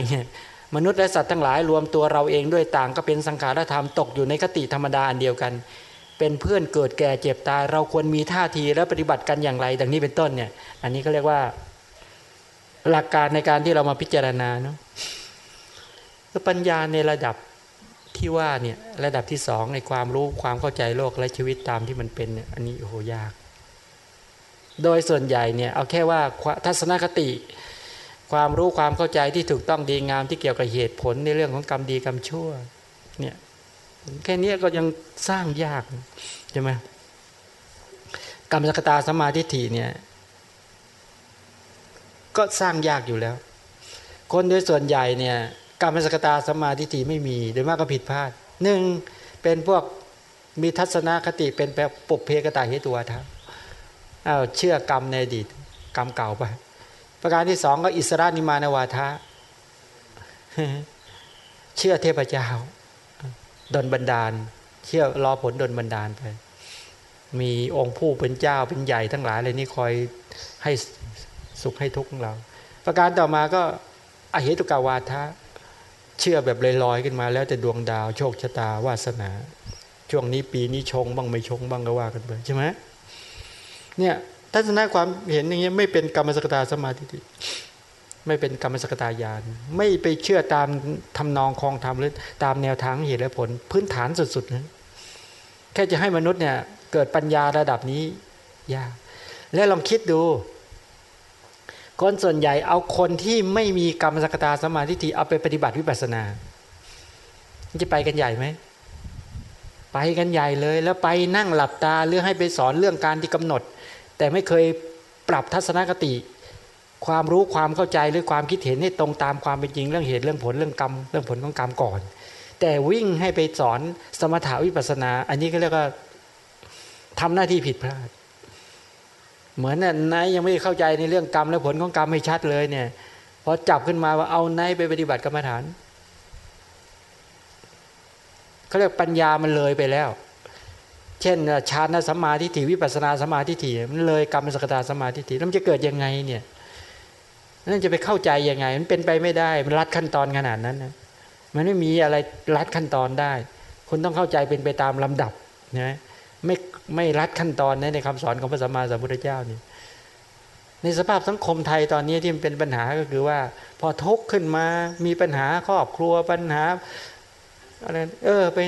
มนุษย์และสัตว์ทั้งหลายรวมตัวเราเองด้วยต่างก็เป็นสังขารธรรมตกอยู่ในคติธรรมดาอันเดียวกัน เป็นเพื่อนเกิดแก่เจ็บตาย เราควรมีท่าทีและปฏิบัติกันอย่างไร ดังนี้เป็นต้นเนี่ยอันนี้ก็เรียกว่า หลักการในการที่เรามาพิจารณาเนาะปัญญาในระดับที่ว่าเนี่ยระดับที่สองในความรู้ความเข้าใจโลกและชีวิตตามที่มันเป็นเนี่ยอันนี้โอ้โหยาก โดยส่วนใหญ่เนี่ยเอาแค่ว่าทัศนคติ ความรู้ความเข้าใจที่ถูกต้องดีงามที่เกี่ยวกับเหตุผลในเรื่องของกรรมดีกรรมชั่วเนี่ยแค่นี้ก็ยังสร้างยากใช่ไหมกรรมสกตาสมาธิฐิเนี่ย ก็สร้างยากอยู่แล้ว คนโดยส่วนใหญ่เนี่ยกรรมสกตาสมาธิฐิไม่มีโดยมากก็ผิดพลาดหนึ่งเป็นพวกมีทัศนคติเป็นแบบปุเพกตาเหตุวาทะอ้าวเชื่อกรรมในอดีตกรรมเก่าไปประการที่สองก็อิสรานิมานวาทะเชื่อเทพเจ้าดนบันดาล เชื่อรอผลดนบันดาลไป มีองค์ผู้เป็นเจ้าเป็นใหญ่ทั้งหลายเลยนี่คอยให้ สุขให้ทุกข์ของเรา ประการต่อมาก็อเหตุกาวาทะเชื่อแบบลอยๆขึ้นมา แล้วแต่ดวงดาวโชคชะตาวาสนา ช่วงนี้ปีนี้ชงบ้างไม่ชงบ้างก็ว่ากันไปใช่ไหมเนี่ยทัศนะความเห็นอย่างเงี้ยไม่เป็นกรรมสกตาสมาธิไม่เป็นกรรมสกตายานไม่ไปเชื่อตามทำนองคลองธรรมหรือตามแนวทางเหตุและผลพื้นฐานสุดๆนะแค่จะให้มนุษย์เนี่ยเกิดปัญญาระดับนี้ยากและลองคิดดู คนส่วนใหญ่เอาคนที่ไม่มีกรรมสกตาสมาธิเอาไปปฏิบัติวิปัสสนาจะไปกันใหญ่ไหมไปกันใหญ่เลยแล้วไปนั่งหลับตาหรือให้ไปสอนเรื่องการที่กำหนด แต่ไม่เคยปรับทัศนคติ ความรู้ความเข้าใจหรือความคิดเห็นให้ตรงตามความเป็นจริงเรื่องเหตุเรื่องผลเรื่องกรรมเรื่องผลของกรรมก่อน แต่วิ่งให้ไปสอนสมถาวิปัสนา อันนี้ก็เรียกว่าทำหน้าที่ผิดพลาด เหมือนน่ะนายยังไม่เข้าใจในเรื่องกรรมและผลของกรรมให้ชัดเลยเนี่ยพอจับขึ้นมาว่าเอานายไปปฏิบัติกรรมฐานเขาเรียกปัญญามันเลยไปแล้ว เช่นฌานสัมมาทิฏฐิวิปัสนาสัมมาทิฏฐิมันเลยกรรมสกตาสัมมาทิฏฐิแล้วมันจะเกิดยังไงเนี่ยนั่นจะไปเข้าใจยังไง มันเป็นไปไม่ได้ มันรัดขั้นตอนขนาดนั้นนะมันไม่มีอะไรรัดขั้นตอนได้ คุณต้องเข้าใจเป็นไปตามลำดับนะไม่ ไม่รัดขั้นตอนในคำสอนของพระสัมมาสัมพุทธเจ้านี่ในสภาพสังคมไทยตอนนี้ที่มันเป็นปัญหาก็คือว่า พอทุกข์ขึ้นมามีปัญหาครอบครัวปัญหาอะไรเออไป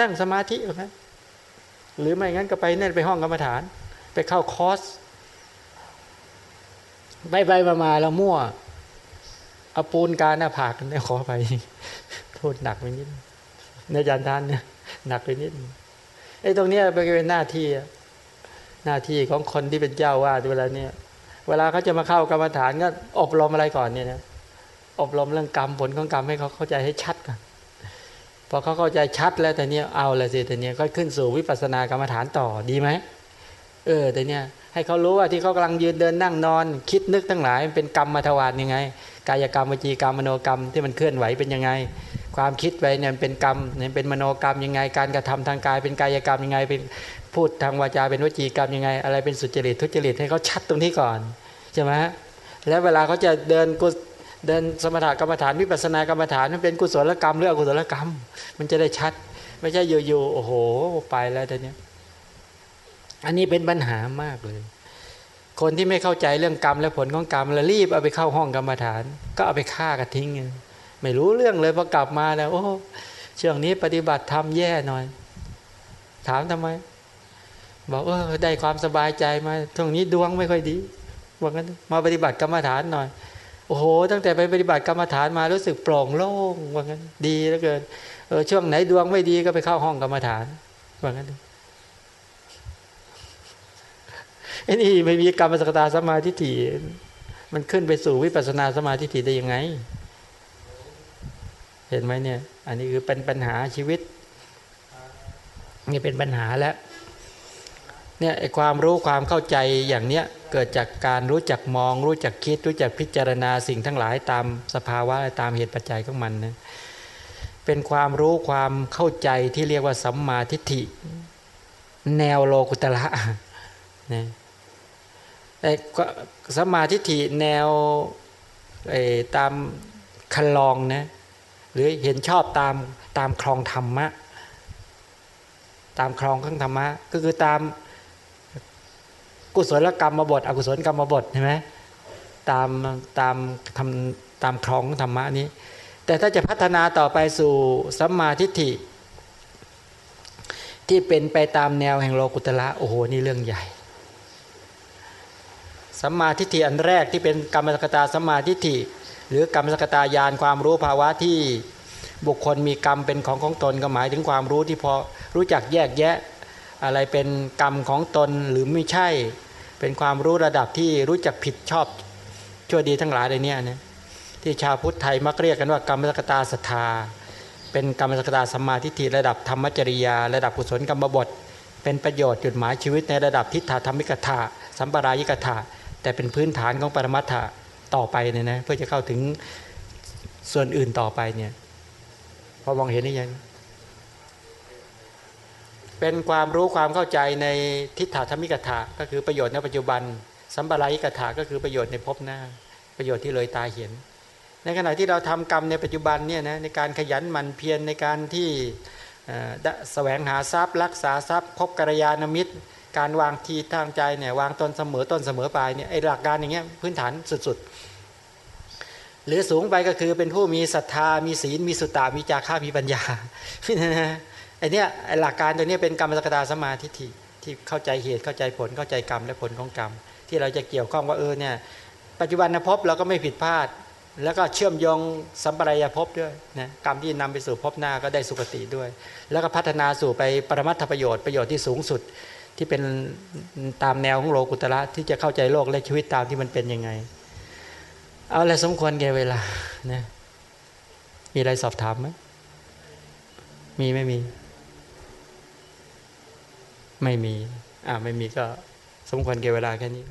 นั่งสมาธินะหรือไม่งั้นก็ไปนั่นไปห้องกรรมฐาน ไปเข้าคอร์สไปไปมามาเรามั่วเอาปูนการหน้าผากกันได้ขอไปโทษหนักไปนิดในยานทานเนี่ยหนักไปนิด ไอ้ตรงเนี้ยเป็นหน้าที่หน้าที่ของคนที่เป็นเจ้าวาดเวลาเนี้ยเวลาเขาจะมาเข้ากรรมฐานก็อบรมอะไรก่อนเนี่ยนะอบรมเรื่องกรรมผลของกรรมให้เขาเข้าใจให้ชัดก่อนพอเขาเข้าใจชัดแล้วแต่เนี้ยเอาละสิแต่เนี้ยก็ขึ้นสู่วิปัสสนากรรมฐานต่อดีไหมเออแต่เนี้ยให้เขารู้ว่าที่เขากำลังยืนเดินนั่งนอน คิดนึกทั้งหลายเป็นกรรมมาทวารยังไง กายกรรมวจีกรรมมโนกรรมที่มันเคลื่อนไหวเป็นยังไง ความคิดไปเนี่ยเป็นกรรมเนี่ยเป็นมโนกรรมยังไง การกระทำทางกาย เป็นกายกรรมยังไง เป็นพูดทางวาจาเป็นวจีกรรมยังไง อะไรเป็นสุจริตทุจริตให้เขาชัดตรงนี้ก่อนใช่ไหมแล้วเวลาเขาจะเดินกุเดินสมถกรรมฐานวิปัสสนากรรมฐานมันเป็นกุศลกรรมหรืออกุศลกรรม มันจะได้ชัด ไม่ใช่อยู่ๆโอ้โหไปแล้วแต่เนี้ยอันนี้เป็นปัญหามากเลย คนที่ไม่เข้าใจเรื่องกรรมและผลของกรรมแล้วรีบเอาไปเข้าห้องกรรมฐาน ก็เอาไปฆ่ากันทิ้ง ไม่รู้เรื่องเลยพอกลับมาแล้วโอ้ช่วงนี้ปฏิบัติทำแย่หน่อย ถามทำไม บอกเออได้ความสบายใจมาตรงนี้ดวงไม่ค่อยดีว่างั้นมาปฏิบัติกรรมฐานหน่อย โอ้โห ตั้งแต่ไปปฏิบัติกรรมฐานมารู้สึกโปร่งโล่งว่างั้น ดีเหลือเกินเออช่วงไหนดวงไม่ดีก็ไปเข้าห้องกรรมฐานว่างั้นไอ้นี่ไม่มีกรรมสกตาสมาธิฏฐิมันขึ้นไปสู่วิปัสนาสมาธิฏฐิได้ยังไง เห็นไหมเนี่ย อันนี้คือเป็นปัญหาชีวิต นี่เป็นปัญหาแล้วเนี่ยไอ้ความรู้ความเข้าใจอย่างเนี้ยเกิดจากการรู้จักมอง รู้จักคิด รู้จักพิจารณาสิ่งทั้งหลายตามสภาวะตามเหตุปัจจัยของมันนะเป็นความรู้ความเข้าใจที่เรียกว่าสัมมาทิฏฐิ แนวโลกุตละนะสมาธิฐิแนวตามคันลองนะ หรือเห็นชอบตามตามคลองธรรมะ ตามคลองข้างธรรมะ ก็คือตามกุศลกรรมมาบทอกุศลกรรมมาบทใช่ไหมตามตามทำตามคลองธรรมะนี้ แต่ถ้าจะพัฒนาต่อไปสู่สัมมาทิฏฐิ ที่เป็นไปตามแนวแห่งโลกุตละโอ้โหนี่เรื่องใหญ่สัมมาทิฏฐิอันแรกที่เป็นกรรมสกตาสัมมาทิฏฐิ หรือกรรมสกตายานความรู้ภาวะที่บุคคลมีกรรมเป็นของของตนก็หมายถึงความรู้ที่พอรู้จักแยกแยะ อะไรเป็นกรรมของตนหรือไม่ใช่ เป็นความรู้ระดับที่รู้จักผิดชอบชั่วดีทั้งหลายในนี้นะที่ชาวพุทธไทยมักเรียกกันว่ากรรมสกตาศรัทธาเป็นกรรมสกตาสมาทิฏฐิระดับธรรมจริยา ระดับกุศลกรรมบท เป็นประโยชน์จุดหมายชีวิตในระดับทิฏฐธรรมิกถาสัมปรายิกถาแต่เป็นพื้นฐานของปรมัตถะ ต่อไปเนี่ยนะเพื่อจะเข้าถึงส่วนอื่นต่อไปเนี่ยพอมองเห็นได้ยังเป็นความรู้ความเข้าใจในทิฏฐธรรมิกถาก็คือประโยชน์ในปัจจุบัน สัมปรายกถาก็คือประโยชน์ในภพหน้า ประโยชน์ที่เลยตาเห็น ในขณะที่เราทำกรรมในปัจจุบันเนี่ยนะในการขยันหมั่นเพียรในการที่แสวงหาทรัพย์ รักษาทรัพย์คบกัลยาณมิตร การวางทีทางใจเนี่ยวางตนเสมอต้นเสมอปลายเนี่ยไอหลักการอย่างเงี้ยพื้นฐานสุดๆ หรือสูงไปก็คือเป็นผู้มีศรัทธา มีศีล มีสุตตามีจาระมีปัญญาไอเนี้ยไอหลักการตัวนี้เป็นกรรมสกตาสมาธิที่ที่เข้าใจเหตุเข้าใจผลเข้าใจกรรมและผลของกรรม ที่เราจะเกี่ยวข้องว่าเออเนี่ยปัจจุบันนภพเราก็ไม่ผิดพลาด แล้วก็เชื่อมโยงสัมปรายภพด้วยนะกรรมที่นำไปสู่ภพหน้าก็ได้สุคติด้วย แล้วก็พัฒนาสู่ไปปรมัตถประโยชน์ประโยชน์ที่สูงสุดที่เป็นตามแนวของโลกุตระที่จะเข้าใจโลกและชีวิตตามที่มันเป็นยังไง เอาอะไรสมควรแก่เวลานะมีอะไรสอบถามไหมมีไม่มี ไม่มี อ่าไม่มีก็สมควรแก่เวลาแค่นี้